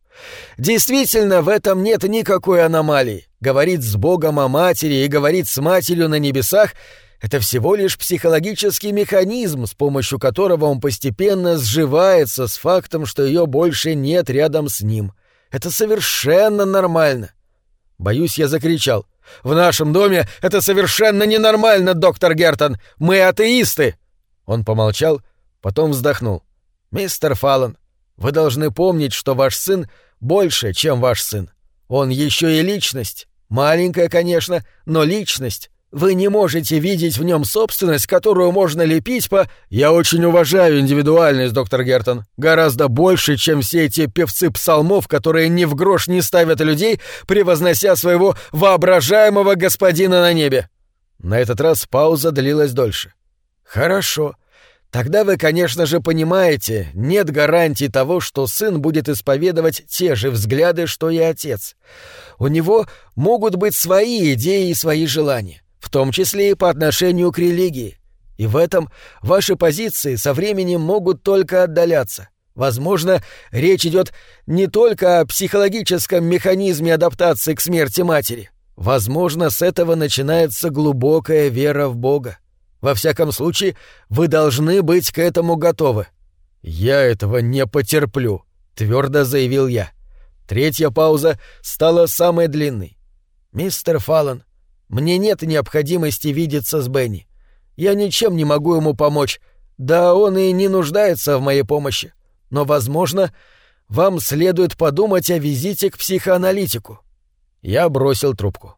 Действительно, в этом нет никакой аномалии. Говорить с Богом о матери и говорить с матерью на небесах — это всего лишь психологический механизм, с помощью которого он постепенно сживается с фактом, что ее больше нет рядом с ним. Это совершенно нормально. Боюсь, я закричал. «В нашем доме это совершенно ненормально, доктор Гертон! Мы атеисты!» Он помолчал, потом вздохнул. «Мистер Фаллон, вы должны помнить, что ваш сын больше, чем ваш сын. Он еще и личность. Маленькая, конечно, но личность. Вы не можете видеть в нем собственность, которую можно лепить по... Я очень уважаю индивидуальность, доктор Гертон. Гораздо больше, чем все эти певцы псалмов, которые ни в грош не ставят людей, превознося своего воображаемого господина на небе. На этот раз пауза длилась дольше. Хорошо. Тогда вы, конечно же, понимаете, нет гарантии того, что сын будет исповедовать те же взгляды, что и отец. У него могут быть свои идеи и свои желания, в том числе и по отношению к религии. И в этом ваши позиции со временем могут только отдаляться. Возможно, речь идет не только о психологическом механизме адаптации к смерти матери. Возможно, с этого начинается глубокая вера в Бога. Во всяком случае, вы должны быть к этому готовы. Я этого не потерплю, твердо заявил я. Третья пауза стала самой длинной. Мистер Фаллон, мне нет необходимости видеться с Бенни. Я ничем не могу ему помочь. Да он и не нуждается в моей помощи. Но, возможно, вам следует подумать о визите к психоаналитику. Я бросил трубку.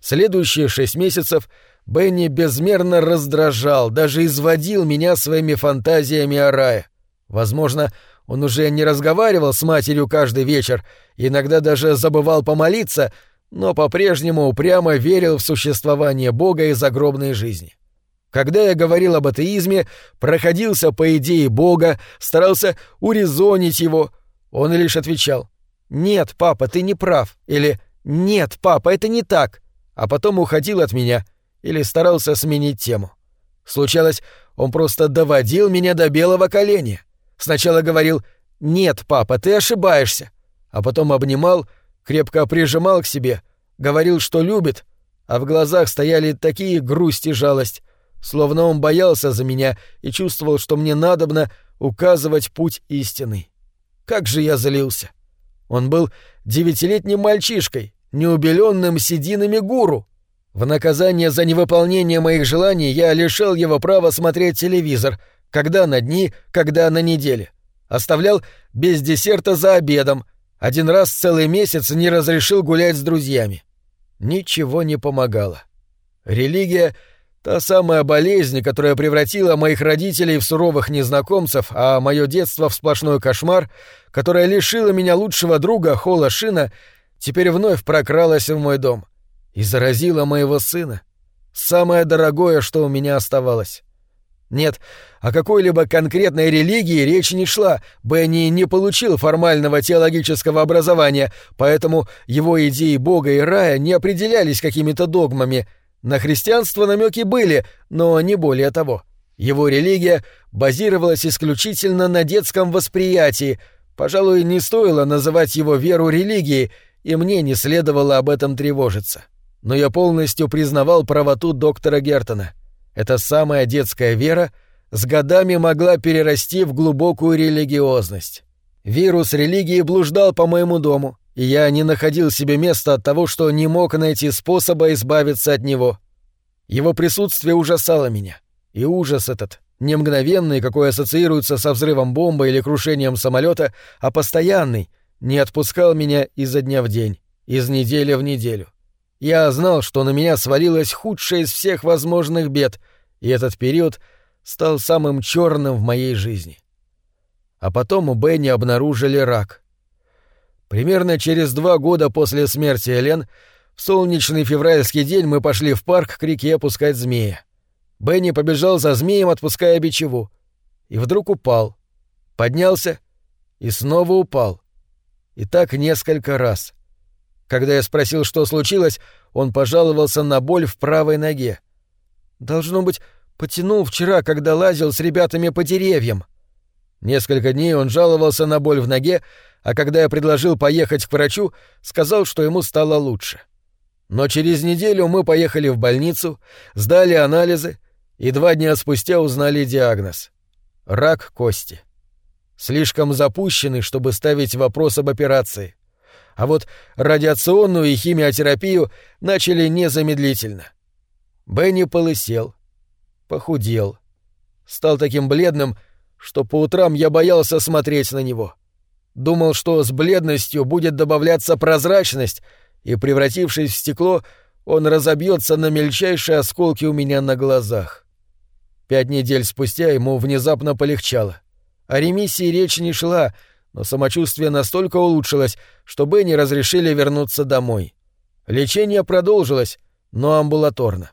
Следующие шесть месяцев Бенни безмерно раздражал, даже изводил меня своими фантазиями о рае. Возможно, он уже не разговаривал с матерью каждый вечер, иногда даже забывал помолиться, но по-прежнему упрямо верил в существование Бога и загробной жизни. Когда я говорил об атеизме, проходился по идее Бога, старался урезонить его, он лишь отвечал «Нет, папа, ты не прав» или «Нет, папа, это не так», а потом уходил от меня — или старался сменить тему. Случалось, он просто доводил меня до белого коленя. Сначала говорил «Нет, папа, ты ошибаешься», а потом обнимал, крепко прижимал к себе, говорил, что любит, а в глазах стояли такие грусть и жалость, словно он боялся за меня и чувствовал, что мне надобно указывать путь истины. Как же я злился! Он был девятилетним мальчишкой, неубеленным сединами гуру. В наказание за невыполнение моих желаний я лишал его права смотреть телевизор, когда на дни, когда на неделе. Оставлял без десерта за обедом. Один раз целый месяц не разрешил гулять с друзьями. Ничего не помогало. Религия — та самая болезнь, которая превратила моих родителей в суровых незнакомцев, а мое детство в сплошной кошмар, которая лишила меня лучшего друга Хола Шина, теперь вновь прокралась в мой дом — и заразила моего сына. Самое дорогое, что у меня оставалось. Нет, о какой-либо конкретной религии речи не шла. Бенни не получил формального теологического образования, поэтому его идеи Бога и рая не определялись какими-то догмами. На христианство намеки были, но не более того. Его религия базировалась исключительно на детском восприятии. Пожалуй, не стоило называть его веру религией, и мне не следовало об этом тревожиться но я полностью признавал правоту доктора Гертона. Эта самая детская вера с годами могла перерасти в глубокую религиозность. Вирус религии блуждал по моему дому, и я не находил себе места от того, что не мог найти способа избавиться от него. Его присутствие ужасало меня. И ужас этот, не мгновенный, какой ассоциируется со взрывом бомбы или крушением самолета, а постоянный, не отпускал меня изо дня в день, из недели в неделю. Я знал, что на меня свалилось худшее из всех возможных бед, и этот период стал самым черным в моей жизни. А потом у Бенни обнаружили рак. Примерно через два года после смерти Элен в солнечный февральский день мы пошли в парк к реке опускать змея. Бенни побежал за змеем, отпуская бичеву. И вдруг упал. Поднялся и снова упал. И так несколько раз. Когда я спросил, что случилось, он пожаловался на боль в правой ноге. «Должно быть, потянул вчера, когда лазил с ребятами по деревьям». Несколько дней он жаловался на боль в ноге, а когда я предложил поехать к врачу, сказал, что ему стало лучше. Но через неделю мы поехали в больницу, сдали анализы и два дня спустя узнали диагноз — рак кости. Слишком запущенный, чтобы ставить вопрос об операции а вот радиационную и химиотерапию начали незамедлительно. Бенни полысел, похудел, стал таким бледным, что по утрам я боялся смотреть на него. Думал, что с бледностью будет добавляться прозрачность, и, превратившись в стекло, он разобьется на мельчайшие осколки у меня на глазах. Пять недель спустя ему внезапно полегчало. О ремиссии речь не шла — но самочувствие настолько улучшилось, что Бенни разрешили вернуться домой. Лечение продолжилось, но амбулаторно.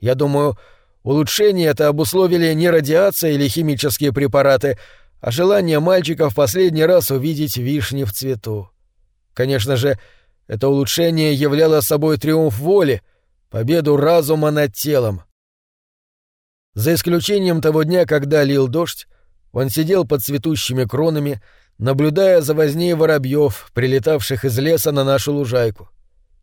Я думаю, Улучшение это обусловили не радиация или химические препараты, а желание мальчика в последний раз увидеть вишни в цвету. Конечно же, это улучшение являло собой триумф воли, победу разума над телом. За исключением того дня, когда лил дождь, он сидел под цветущими кронами, наблюдая за возней воробьев, прилетавших из леса на нашу лужайку.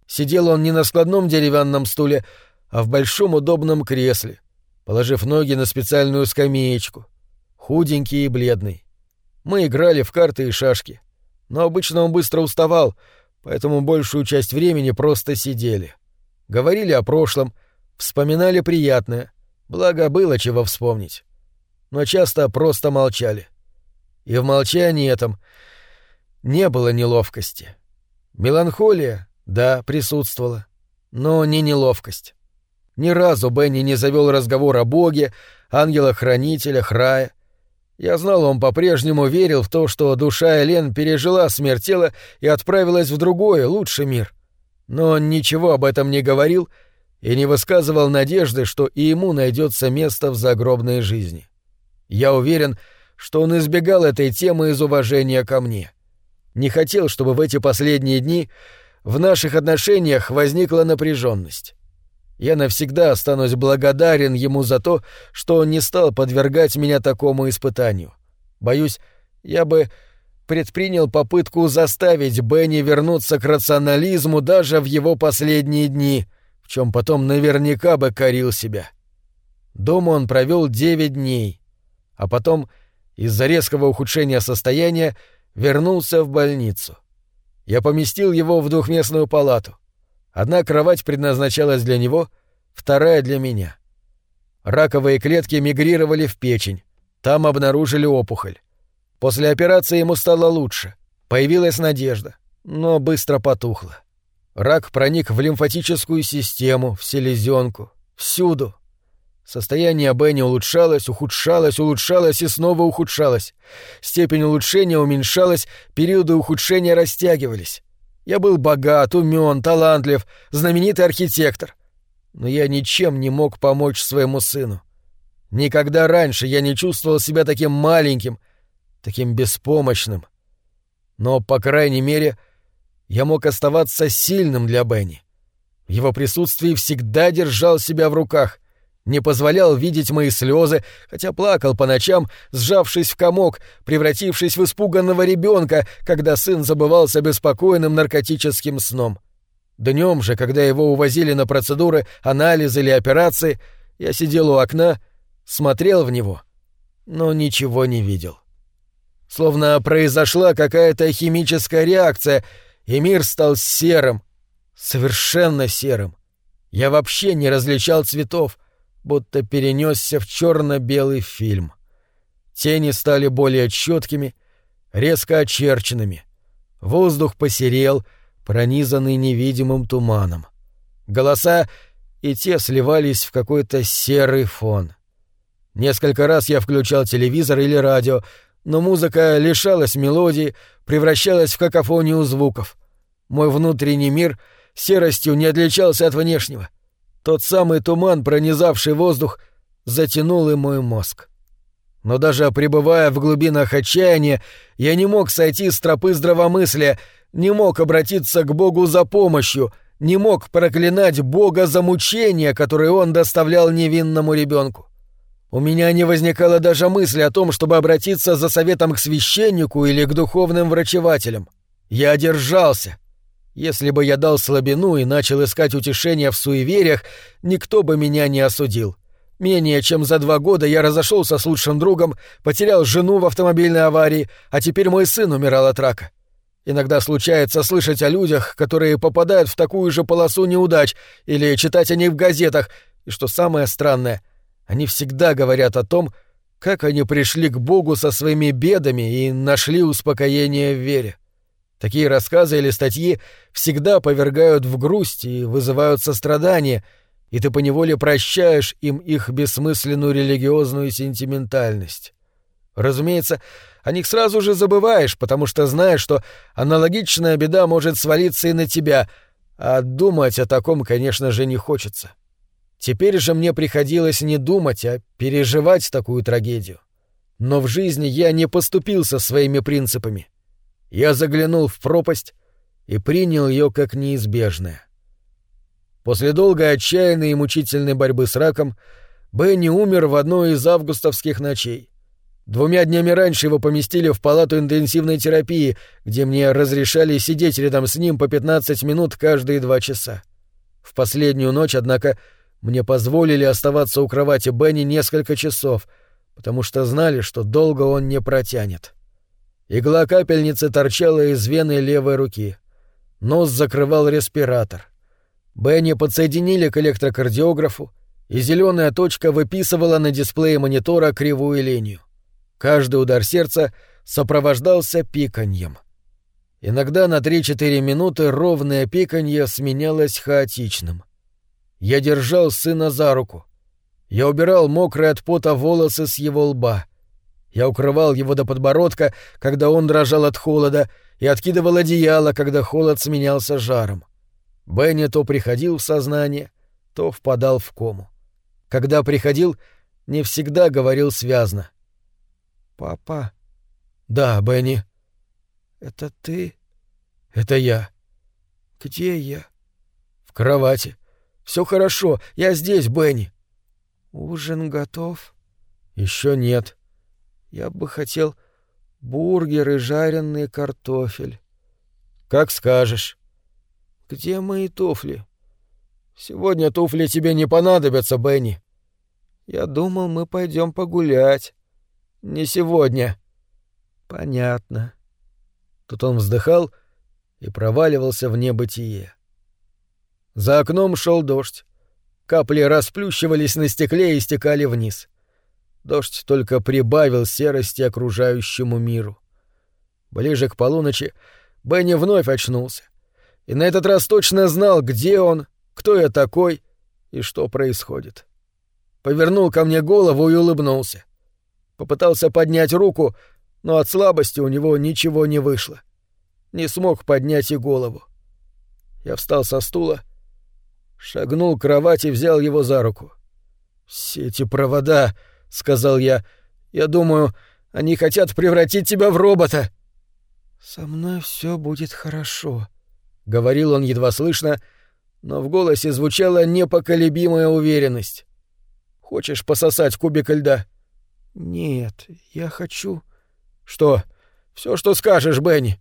Сидел он не на складном деревянном стуле, а в большом удобном кресле, положив ноги на специальную скамеечку, худенький и бледный. Мы играли в карты и шашки, но обычно он быстро уставал, поэтому большую часть времени просто сидели. Говорили о прошлом, вспоминали приятное, благо было чего вспомнить. Но часто просто молчали. И в молчании этом не было неловкости. Меланхолия, да, присутствовала, но не неловкость. Ни разу Бенни не завел разговор о Боге, ангелах-хранителях, рае. Я знал, он по-прежнему верил в то, что душа Элен пережила смерть тела и отправилась в другой, лучший мир. Но он ничего об этом не говорил и не высказывал надежды, что и ему найдется место в загробной жизни. Я уверен, что он избегал этой темы из уважения ко мне. Не хотел, чтобы в эти последние дни в наших отношениях возникла напряженность. Я навсегда останусь благодарен ему за то, что он не стал подвергать меня такому испытанию. Боюсь, я бы предпринял попытку заставить Бенни вернуться к рационализму даже в его последние дни, в чем потом наверняка бы корил себя. Дома он провел девять дней, а потом из-за резкого ухудшения состояния вернулся в больницу. Я поместил его в двухместную палату. Одна кровать предназначалась для него, вторая — для меня. Раковые клетки мигрировали в печень. Там обнаружили опухоль. После операции ему стало лучше. Появилась надежда, но быстро потухла. Рак проник в лимфатическую систему, в селезенку, всюду. Состояние Бенни улучшалось, ухудшалось, улучшалось и снова ухудшалось. Степень улучшения уменьшалась, периоды ухудшения растягивались. Я был богат, умен, талантлив, знаменитый архитектор. Но я ничем не мог помочь своему сыну. Никогда раньше я не чувствовал себя таким маленьким, таким беспомощным. Но, по крайней мере, я мог оставаться сильным для Бенни. В его присутствии всегда держал себя в руках, не позволял видеть мои слезы, хотя плакал по ночам, сжавшись в комок, превратившись в испуганного ребенка, когда сын забывался беспокойным наркотическим сном. Днем же, когда его увозили на процедуры, анализы или операции, я сидел у окна, смотрел в него, но ничего не видел. Словно произошла какая-то химическая реакция, и мир стал серым, совершенно серым. Я вообще не различал цветов, будто перенесся в черно-белый фильм. Тени стали более четкими, резко очерченными. Воздух посерел, пронизанный невидимым туманом. Голоса и те сливались в какой-то серый фон. Несколько раз я включал телевизор или радио, но музыка лишалась мелодии, превращалась в какофонию звуков. Мой внутренний мир серостью не отличался от внешнего — тот самый туман, пронизавший воздух, затянул и мой мозг. Но даже пребывая в глубинах отчаяния, я не мог сойти с тропы здравомыслия, не мог обратиться к Богу за помощью, не мог проклинать Бога за мучения, которые он доставлял невинному ребенку. У меня не возникало даже мысли о том, чтобы обратиться за советом к священнику или к духовным врачевателям. Я одержался, если бы я дал слабину и начал искать утешения в суевериях, никто бы меня не осудил. Менее чем за два года я разошелся с лучшим другом, потерял жену в автомобильной аварии, а теперь мой сын умирал от рака. Иногда случается слышать о людях, которые попадают в такую же полосу неудач, или читать о них в газетах, и что самое странное, они всегда говорят о том, как они пришли к Богу со своими бедами и нашли успокоение в вере. Такие рассказы или статьи всегда повергают в грусть и вызывают сострадание, и ты поневоле прощаешь им их бессмысленную религиозную сентиментальность. Разумеется, о них сразу же забываешь, потому что знаешь, что аналогичная беда может свалиться и на тебя, а думать о таком, конечно же, не хочется. Теперь же мне приходилось не думать, а переживать такую трагедию. Но в жизни я не поступился своими принципами. Я заглянул в пропасть и принял ее как неизбежное. После долгой отчаянной и мучительной борьбы с раком Бенни умер в одной из августовских ночей. Двумя днями раньше его поместили в палату интенсивной терапии, где мне разрешали сидеть рядом с ним по 15 минут каждые два часа. В последнюю ночь, однако, мне позволили оставаться у кровати Бенни несколько часов, потому что знали, что долго он не протянет. Игла капельницы торчала из вены левой руки. Нос закрывал респиратор. Бенни подсоединили к электрокардиографу, и зеленая точка выписывала на дисплее монитора кривую линию. Каждый удар сердца сопровождался пиканьем. Иногда на 3-4 минуты ровное пиканье сменялось хаотичным. Я держал сына за руку. Я убирал мокрые от пота волосы с его лба. Я укрывал его до подбородка, когда он дрожал от холода, и откидывал одеяло, когда холод сменялся жаром. Бенни то приходил в сознание, то впадал в кому. Когда приходил, не всегда говорил связно. «Папа?» «Да, Бенни». «Это ты?» «Это я». «Где я?» «В кровати. Все хорошо, я здесь, Бенни». «Ужин готов?» Еще нет». «Я бы хотел бургер и жареный картофель». «Как скажешь». «Где мои туфли?» Сегодня туфли тебе не понадобятся, Бенни. Я думал, мы пойдем погулять. Не сегодня. Понятно. Тут он вздыхал и проваливался в небытие. За окном шел дождь. Капли расплющивались на стекле и стекали вниз. Дождь только прибавил серости окружающему миру. Ближе к полуночи Бенни вновь очнулся. И на этот раз точно знал, где он кто я такой и что происходит. Повернул ко мне голову и улыбнулся. Попытался поднять руку, но от слабости у него ничего не вышло. Не смог поднять и голову. Я встал со стула, шагнул к кровати и взял его за руку. «Все эти провода», — сказал я, — «я думаю, они хотят превратить тебя в робота». «Со мной все будет хорошо», — говорил он едва слышно, — но в голосе звучала непоколебимая уверенность. «Хочешь пососать кубик льда?» «Нет, я хочу...» «Что? Все, что скажешь, Бенни».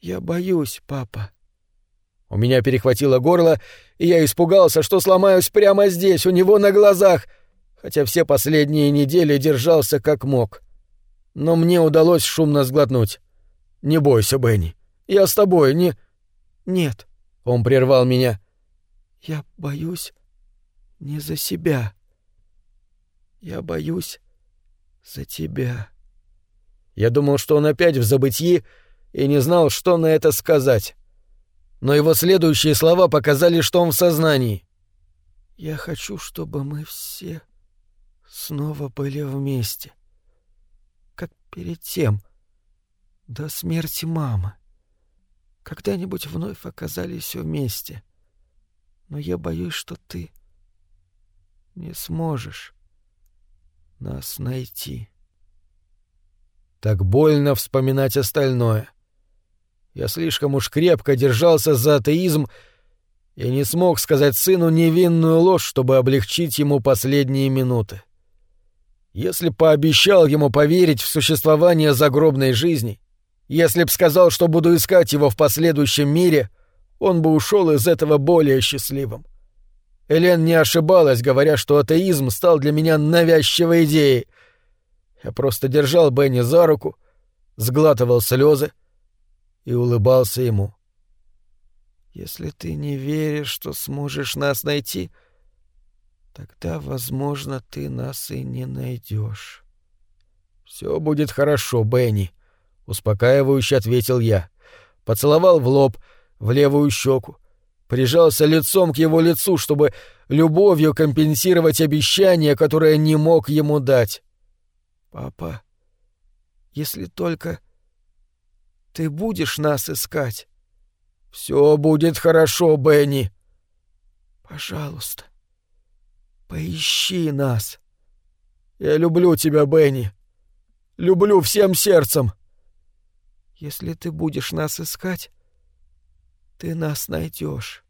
«Я боюсь, папа». У меня перехватило горло, и я испугался, что сломаюсь прямо здесь, у него на глазах, хотя все последние недели держался как мог. Но мне удалось шумно сглотнуть. «Не бойся, Бенни. Я с тобой, не...» «Нет». Он прервал меня. «Я боюсь не за себя. Я боюсь за тебя». Я думал, что он опять в забытии, и не знал, что на это сказать. Но его следующие слова показали, что он в сознании. «Я хочу, чтобы мы все снова были вместе. Как перед тем, до смерти мамы когда-нибудь вновь оказались вместе. Но я боюсь, что ты не сможешь нас найти. Так больно вспоминать остальное. Я слишком уж крепко держался за атеизм и не смог сказать сыну невинную ложь, чтобы облегчить ему последние минуты. Если пообещал ему поверить в существование загробной жизни, если б сказал, что буду искать его в последующем мире, он бы ушел из этого более счастливым. Элен не ошибалась, говоря, что атеизм стал для меня навязчивой идеей. Я просто держал Бенни за руку, сглатывал слезы и улыбался ему. «Если ты не веришь, что сможешь нас найти, тогда, возможно, ты нас и не найдешь. Все будет хорошо, Бенни», Успокаивающе ответил я. Поцеловал в лоб, в левую щеку. Прижался лицом к его лицу, чтобы любовью компенсировать обещание, которое не мог ему дать. «Папа, если только ты будешь нас искать...» «Все будет хорошо, Бенни». «Пожалуйста». Поищи нас. Я люблю тебя, Бенни. Люблю всем сердцем. Если ты будешь нас искать, ты нас найдешь.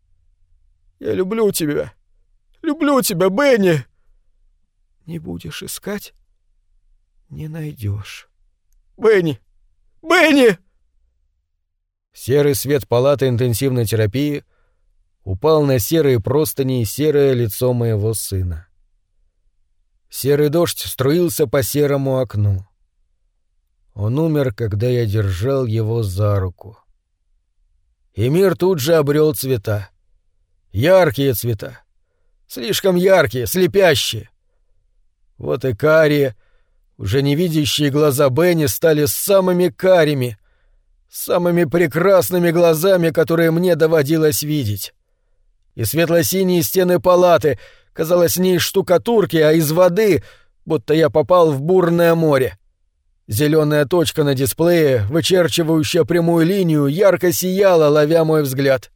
Я люблю тебя. Люблю тебя, Бенни. Не будешь искать, не найдешь. Бенни! Бенни! Серый свет палаты интенсивной терапии упал на серые простыни и серое лицо моего сына. Серый дождь струился по серому окну. Он умер, когда я держал его за руку. И мир тут же обрел цвета. Яркие цвета. Слишком яркие, слепящие. Вот и карие, уже невидящие глаза Бенни стали самыми карими, самыми прекрасными глазами, которые мне доводилось видеть. И светло-синие стены палаты, казалось, не из штукатурки, а из воды, будто я попал в бурное море. Зеленая точка на дисплее, вычерчивающая прямую линию, ярко сияла, ловя мой взгляд.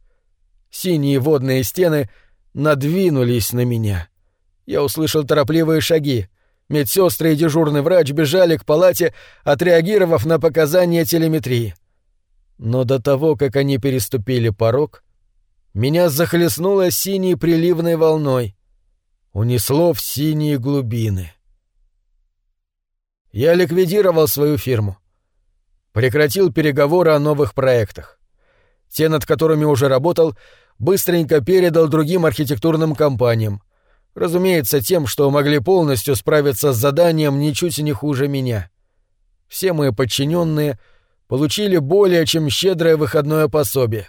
Синие водные стены надвинулись на меня. Я услышал торопливые шаги. Медсестры и дежурный врач бежали к палате, отреагировав на показания телеметрии. Но до того, как они переступили порог, меня захлестнуло синей приливной волной, унесло в синие глубины. Я ликвидировал свою фирму. Прекратил переговоры о новых проектах. Те, над которыми уже работал, быстренько передал другим архитектурным компаниям. Разумеется, тем, что могли полностью справиться с заданием ничуть не хуже меня. Все мои подчиненные — получили более чем щедрое выходное пособие.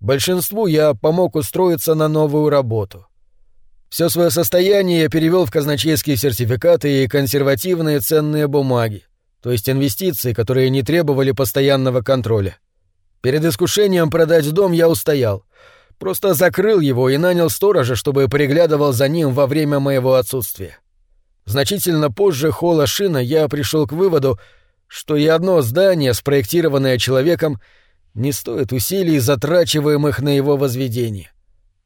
Большинству я помог устроиться на новую работу. Все свое состояние я перевел в казначейские сертификаты и консервативные ценные бумаги, то есть инвестиции, которые не требовали постоянного контроля. Перед искушением продать дом я устоял. Просто закрыл его и нанял сторожа, чтобы приглядывал за ним во время моего отсутствия. Значительно позже Холла Шина я пришел к выводу, что и одно здание, спроектированное человеком, не стоит усилий, затрачиваемых на его возведение.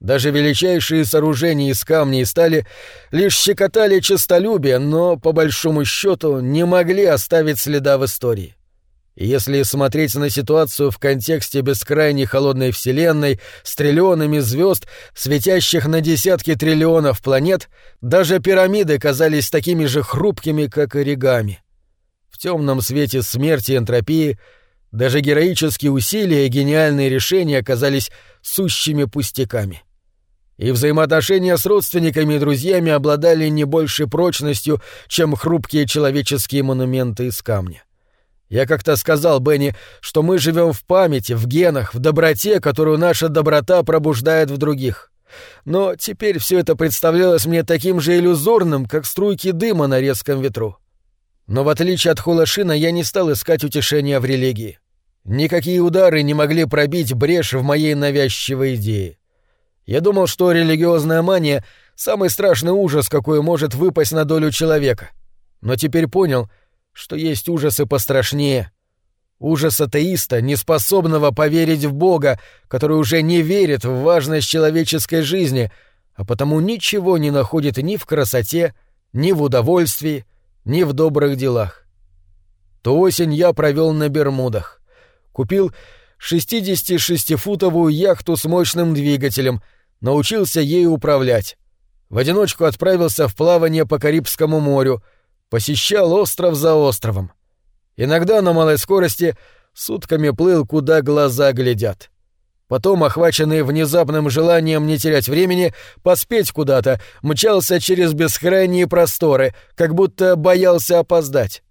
Даже величайшие сооружения из камня и стали лишь щекотали честолюбие, но, по большому счету, не могли оставить следа в истории. Если смотреть на ситуацию в контексте бескрайней холодной Вселенной с триллионами звезд, светящих на десятки триллионов планет, даже пирамиды казались такими же хрупкими, как оригами. В темном свете смерти и энтропии даже героические усилия и гениальные решения оказались сущими пустяками. И взаимоотношения с родственниками и друзьями обладали не большей прочностью, чем хрупкие человеческие монументы из камня. Я как-то сказал Бенни, что мы живем в памяти, в генах, в доброте, которую наша доброта пробуждает в других. Но теперь все это представлялось мне таким же иллюзорным, как струйки дыма на резком ветру. Но в отличие от Хулашина я не стал искать утешения в религии. Никакие удары не могли пробить брешь в моей навязчивой идее. Я думал, что религиозная мания — самый страшный ужас, какой может выпасть на долю человека. Но теперь понял, что есть ужасы пострашнее. Ужас атеиста, неспособного поверить в Бога, который уже не верит в важность человеческой жизни, а потому ничего не находит ни в красоте, ни в удовольствии, ни в добрых делах. Ту осень я провел на Бермудах. Купил 66-футовую яхту с мощным двигателем, научился ею управлять. В одиночку отправился в плавание по Карибскому морю, посещал остров за островом. Иногда на малой скорости сутками плыл, куда глаза глядят. Потом, охваченный внезапным желанием не терять времени, поспеть куда-то, мчался через бескрайние просторы, как будто боялся опоздать.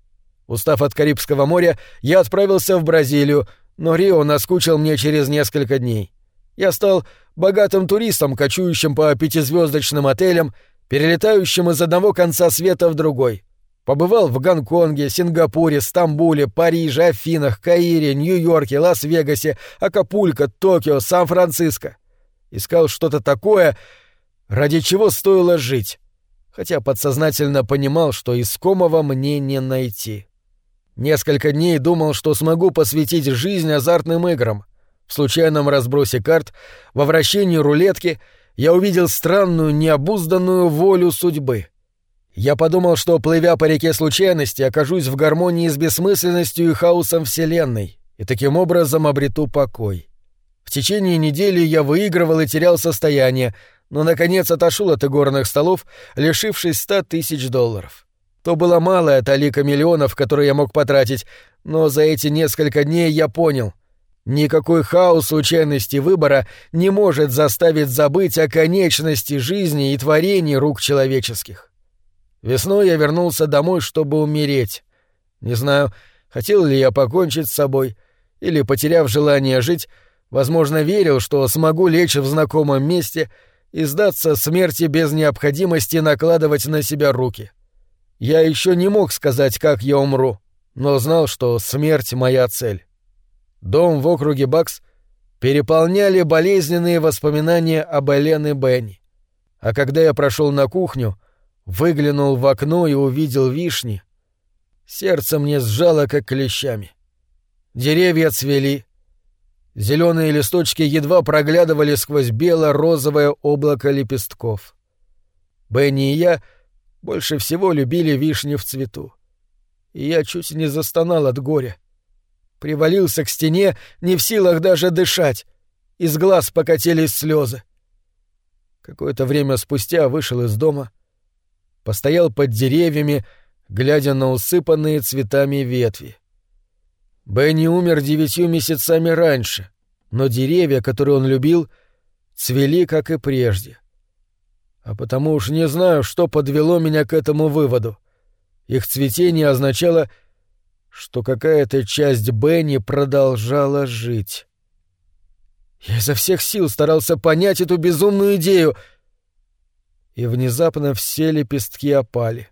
Устав от Карибского моря, я отправился в Бразилию, но Рио наскучил мне через несколько дней. Я стал богатым туристом, кочующим по пятизвездочным отелям, перелетающим из одного конца света в другой. Побывал в Гонконге, Сингапуре, Стамбуле, Париже, Афинах, Каире, Нью-Йорке, Лас-Вегасе, Акапулько, Токио, Сан-Франциско. Искал что-то такое, ради чего стоило жить, хотя подсознательно понимал, что искомого мне не найти. Несколько дней думал, что смогу посвятить жизнь азартным играм, в случайном разбросе карт, во вращении рулетки я увидел странную, необузданную волю судьбы. Я подумал, что, плывя по реке случайности, окажусь в гармонии с бессмысленностью и хаосом Вселенной, и таким образом обрету покой. В течение недели я выигрывал и терял состояние, но, наконец, отошел от игорных столов, лишившись ста тысяч долларов. То была малая талика миллионов, которые я мог потратить, но за эти несколько дней я понял — Никакой хаос случайности выбора не может заставить забыть о конечности жизни и творении рук человеческих. Весной я вернулся домой, чтобы умереть. Не знаю, хотел ли я покончить с собой, или, потеряв желание жить, возможно, верил, что смогу лечь в знакомом месте и сдаться смерти без необходимости накладывать на себя руки. Я еще не мог сказать, как я умру, но знал, что смерть — моя цель. Дом в округе Бакс переполняли болезненные воспоминания об Элен и Бенни. А когда я прошел на кухню, выглянул в окно и увидел вишни, сердце мне сжало как клещами. Деревья цвели, зеленые листочки едва проглядывали сквозь бело-розовое облако лепестков. Бенни и я больше всего любили вишни в цвету. И я чуть не застонал от горя привалился к стене, не в силах даже дышать. Из глаз покатились слезы. Какое-то время спустя вышел из дома, постоял под деревьями, глядя на усыпанные цветами ветви. Бенни умер девятью месяцами раньше, но деревья, которые он любил, цвели, как и прежде. А потому уж не знаю, что подвело меня к этому выводу. Их цветение означало — что какая-то часть Бенни продолжала жить. Я изо всех сил старался понять эту безумную идею, и внезапно все лепестки опали.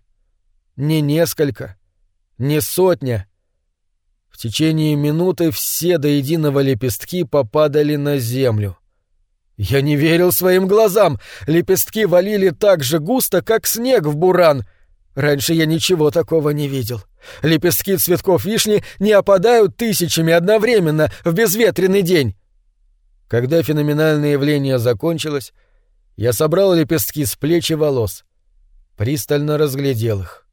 Не несколько, не сотня. В течение минуты все до единого лепестки попадали на землю. Я не верил своим глазам. Лепестки валили так же густо, как снег в буран. Раньше я ничего такого не видел. Лепестки цветков вишни не опадают тысячами одновременно в безветренный день. Когда феноменальное явление закончилось, я собрал лепестки с плеч и волос. Пристально разглядел их.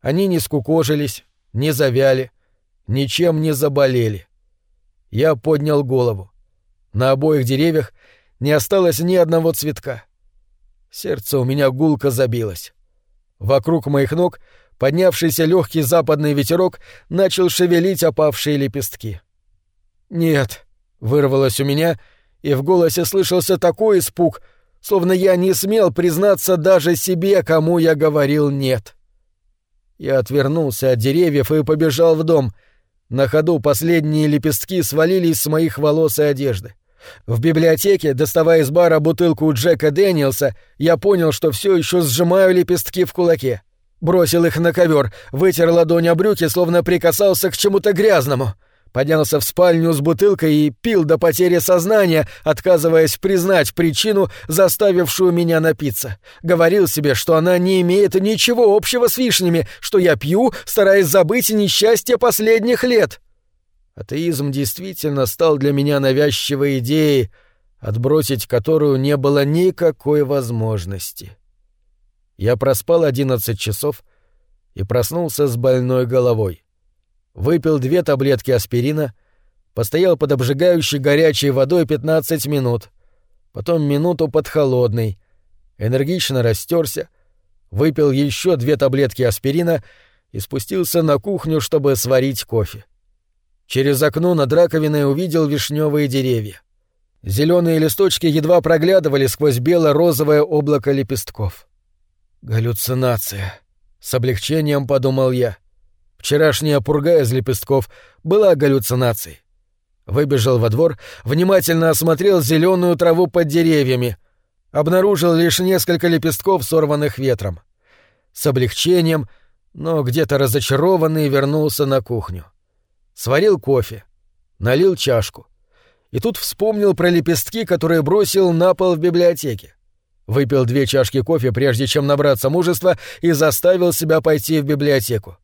Они не скукожились, не завяли, ничем не заболели. Я поднял голову. На обоих деревьях не осталось ни одного цветка. Сердце у меня гулко забилось. Вокруг моих ног — Поднявшийся легкий западный ветерок начал шевелить опавшие лепестки. «Нет», — вырвалось у меня, и в голосе слышался такой испуг, словно я не смел признаться даже себе, кому я говорил «нет». Я отвернулся от деревьев и побежал в дом. На ходу последние лепестки свалились с моих волос и одежды. В библиотеке, доставая из бара бутылку Джека Дэниелса, я понял, что все еще сжимаю лепестки в кулаке. Бросил их на ковер, вытер ладонь о брюки, словно прикасался к чему-то грязному. Поднялся в спальню с бутылкой и пил до потери сознания, отказываясь признать причину, заставившую меня напиться. Говорил себе, что она не имеет ничего общего с вишнями, что я пью, стараясь забыть несчастье последних лет. Атеизм действительно стал для меня навязчивой идеей, отбросить которую не было никакой возможности. Я проспал одиннадцать часов и проснулся с больной головой. Выпил две таблетки аспирина, постоял под обжигающей горячей водой пятнадцать минут, потом минуту под холодной, энергично растерся, выпил еще две таблетки аспирина и спустился на кухню, чтобы сварить кофе. Через окно над раковиной увидел вишневые деревья. Зеленые листочки едва проглядывали сквозь бело-розовое облако лепестков. Галлюцинация. С облегчением подумал я. Вчерашняя пурга из лепестков была галлюцинацией. Выбежал во двор, внимательно осмотрел зеленую траву под деревьями. Обнаружил лишь несколько лепестков, сорванных ветром. С облегчением, но где-то разочарованный, вернулся на кухню. Сварил кофе. Налил чашку. И тут вспомнил про лепестки, которые бросил на пол в библиотеке. Выпил две чашки кофе, прежде чем набраться мужества, и заставил себя пойти в библиотеку.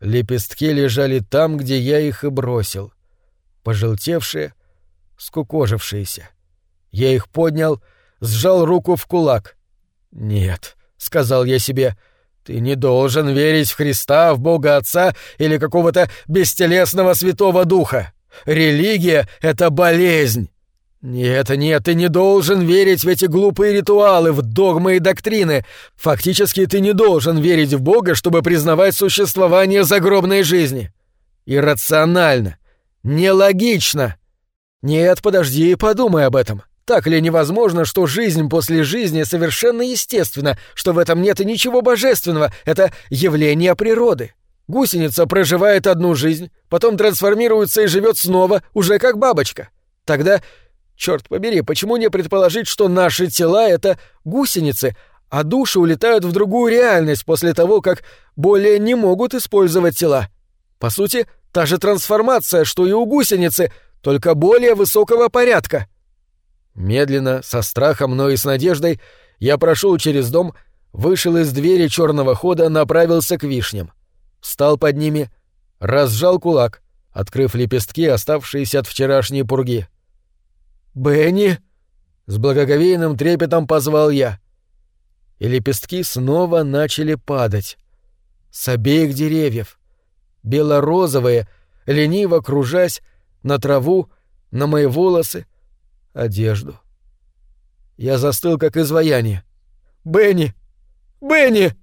Лепестки лежали там, где я их и бросил. Пожелтевшие, скукожившиеся. Я их поднял, сжал руку в кулак. «Нет», — сказал я себе, — «ты не должен верить в Христа, в Бога Отца или какого-то бестелесного Святого Духа. Религия — это болезнь. «Нет, нет, ты не должен верить в эти глупые ритуалы, в догмы и доктрины. Фактически ты не должен верить в Бога, чтобы признавать существование загробной жизни. Иррационально. Нелогично. Нет, подожди, подумай об этом. Так ли невозможно, что жизнь после жизни совершенно естественна, что в этом нет и ничего божественного, это явление природы?» Гусеница проживает одну жизнь, потом трансформируется и живет снова, уже как бабочка. Тогда Черт побери, почему не предположить, что наши тела — это гусеницы, а души улетают в другую реальность после того, как более не могут использовать тела? По сути, та же трансформация, что и у гусеницы, только более высокого порядка. Медленно, со страхом, но и с надеждой, я прошел через дом, вышел из двери черного хода, направился к вишням. Встал под ними, разжал кулак, открыв лепестки, оставшиеся от вчерашней пурги. — «Бенни!» — с благоговейным трепетом позвал я. И лепестки снова начали падать. С обеих деревьев. Бело-розовые, лениво кружась, на траву, на мои волосы, одежду. Я застыл, как изваяние. «Бенни! Бенни!»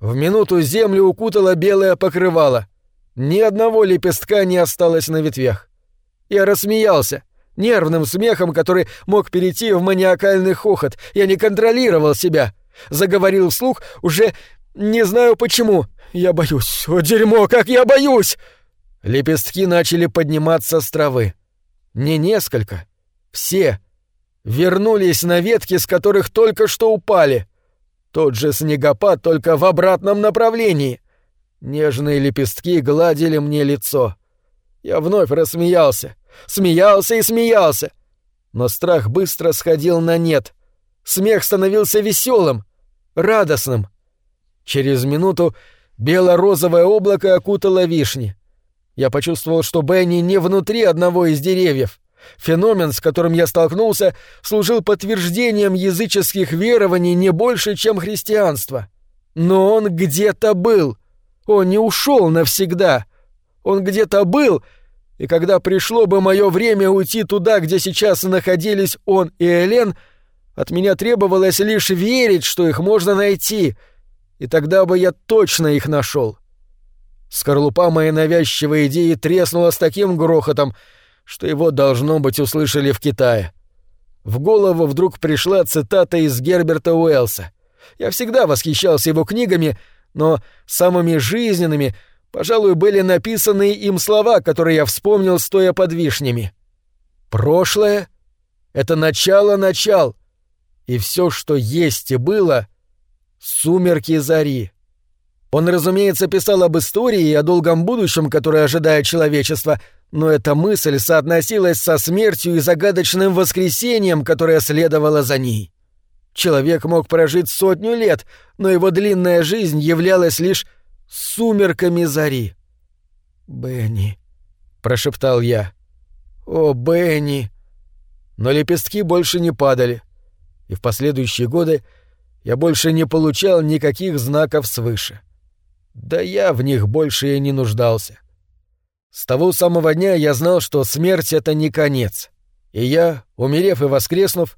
В минуту землю укутало белое покрывало. Ни одного лепестка не осталось на ветвях. Я рассмеялся нервным смехом, который мог перейти в маниакальный хохот. Я не контролировал себя. Заговорил вслух, уже не знаю почему. Я боюсь. О, дерьмо, как я боюсь! Лепестки начали подниматься с травы. Не несколько. Все. Вернулись на ветки, с которых только что упали. Тот же снегопад, только в обратном направлении. Нежные лепестки гладили мне лицо. Я вновь рассмеялся. Смеялся и смеялся. Но страх быстро сходил на нет. Смех становился веселым, радостным. Через минуту бело-розовое облако окутало вишни. Я почувствовал, что Бенни не внутри одного из деревьев. Феномен, с которым я столкнулся, служил подтверждением языческих верований не больше, чем христианство. Но он где-то был. Он не ушел навсегда. Он где-то был и когда пришло бы мое время уйти туда, где сейчас находились он и Элен, от меня требовалось лишь верить, что их можно найти, и тогда бы я точно их нашел. Скорлупа моей навязчивой идеи треснула с таким грохотом, что его, должно быть, услышали в Китае. В голову вдруг пришла цитата из Герберта Уэллса. Я всегда восхищался его книгами, но самыми жизненными — Пожалуй, были написаны им слова, которые я вспомнил, стоя под вишнями. Прошлое — это начало-начал, и все, что есть и было — сумерки зари. Он, разумеется, писал об истории и о долгом будущем, которое ожидает человечество, но эта мысль соотносилась со смертью и загадочным воскресением, которое следовало за ней. Человек мог прожить сотню лет, но его длинная жизнь являлась лишь сумерками зари. «Бенни», — прошептал я. «О, Бенни!» Но лепестки больше не падали, и в последующие годы я больше не получал никаких знаков свыше. Да я в них больше и не нуждался. С того самого дня я знал, что смерть — это не конец, и я, умерев и воскреснув,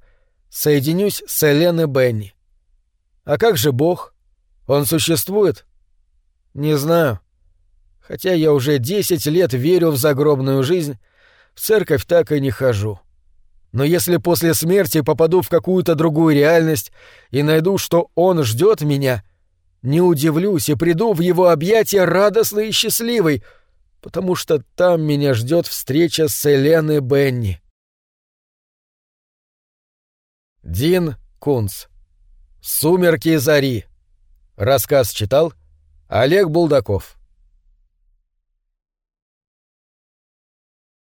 соединюсь с Элен и Бенни. А как же Бог? Он существует? Не знаю. Хотя я уже десять лет верю в загробную жизнь, в церковь так и не хожу. Но если после смерти попаду в какую-то другую реальность и найду, что он ждет меня, не удивлюсь и приду в его объятия радостный и счастливый, потому что там меня ждет встреча с Эленой Бенни. Дин Кунц. «Сумерки зари». Рассказ читал — Олег Булдаков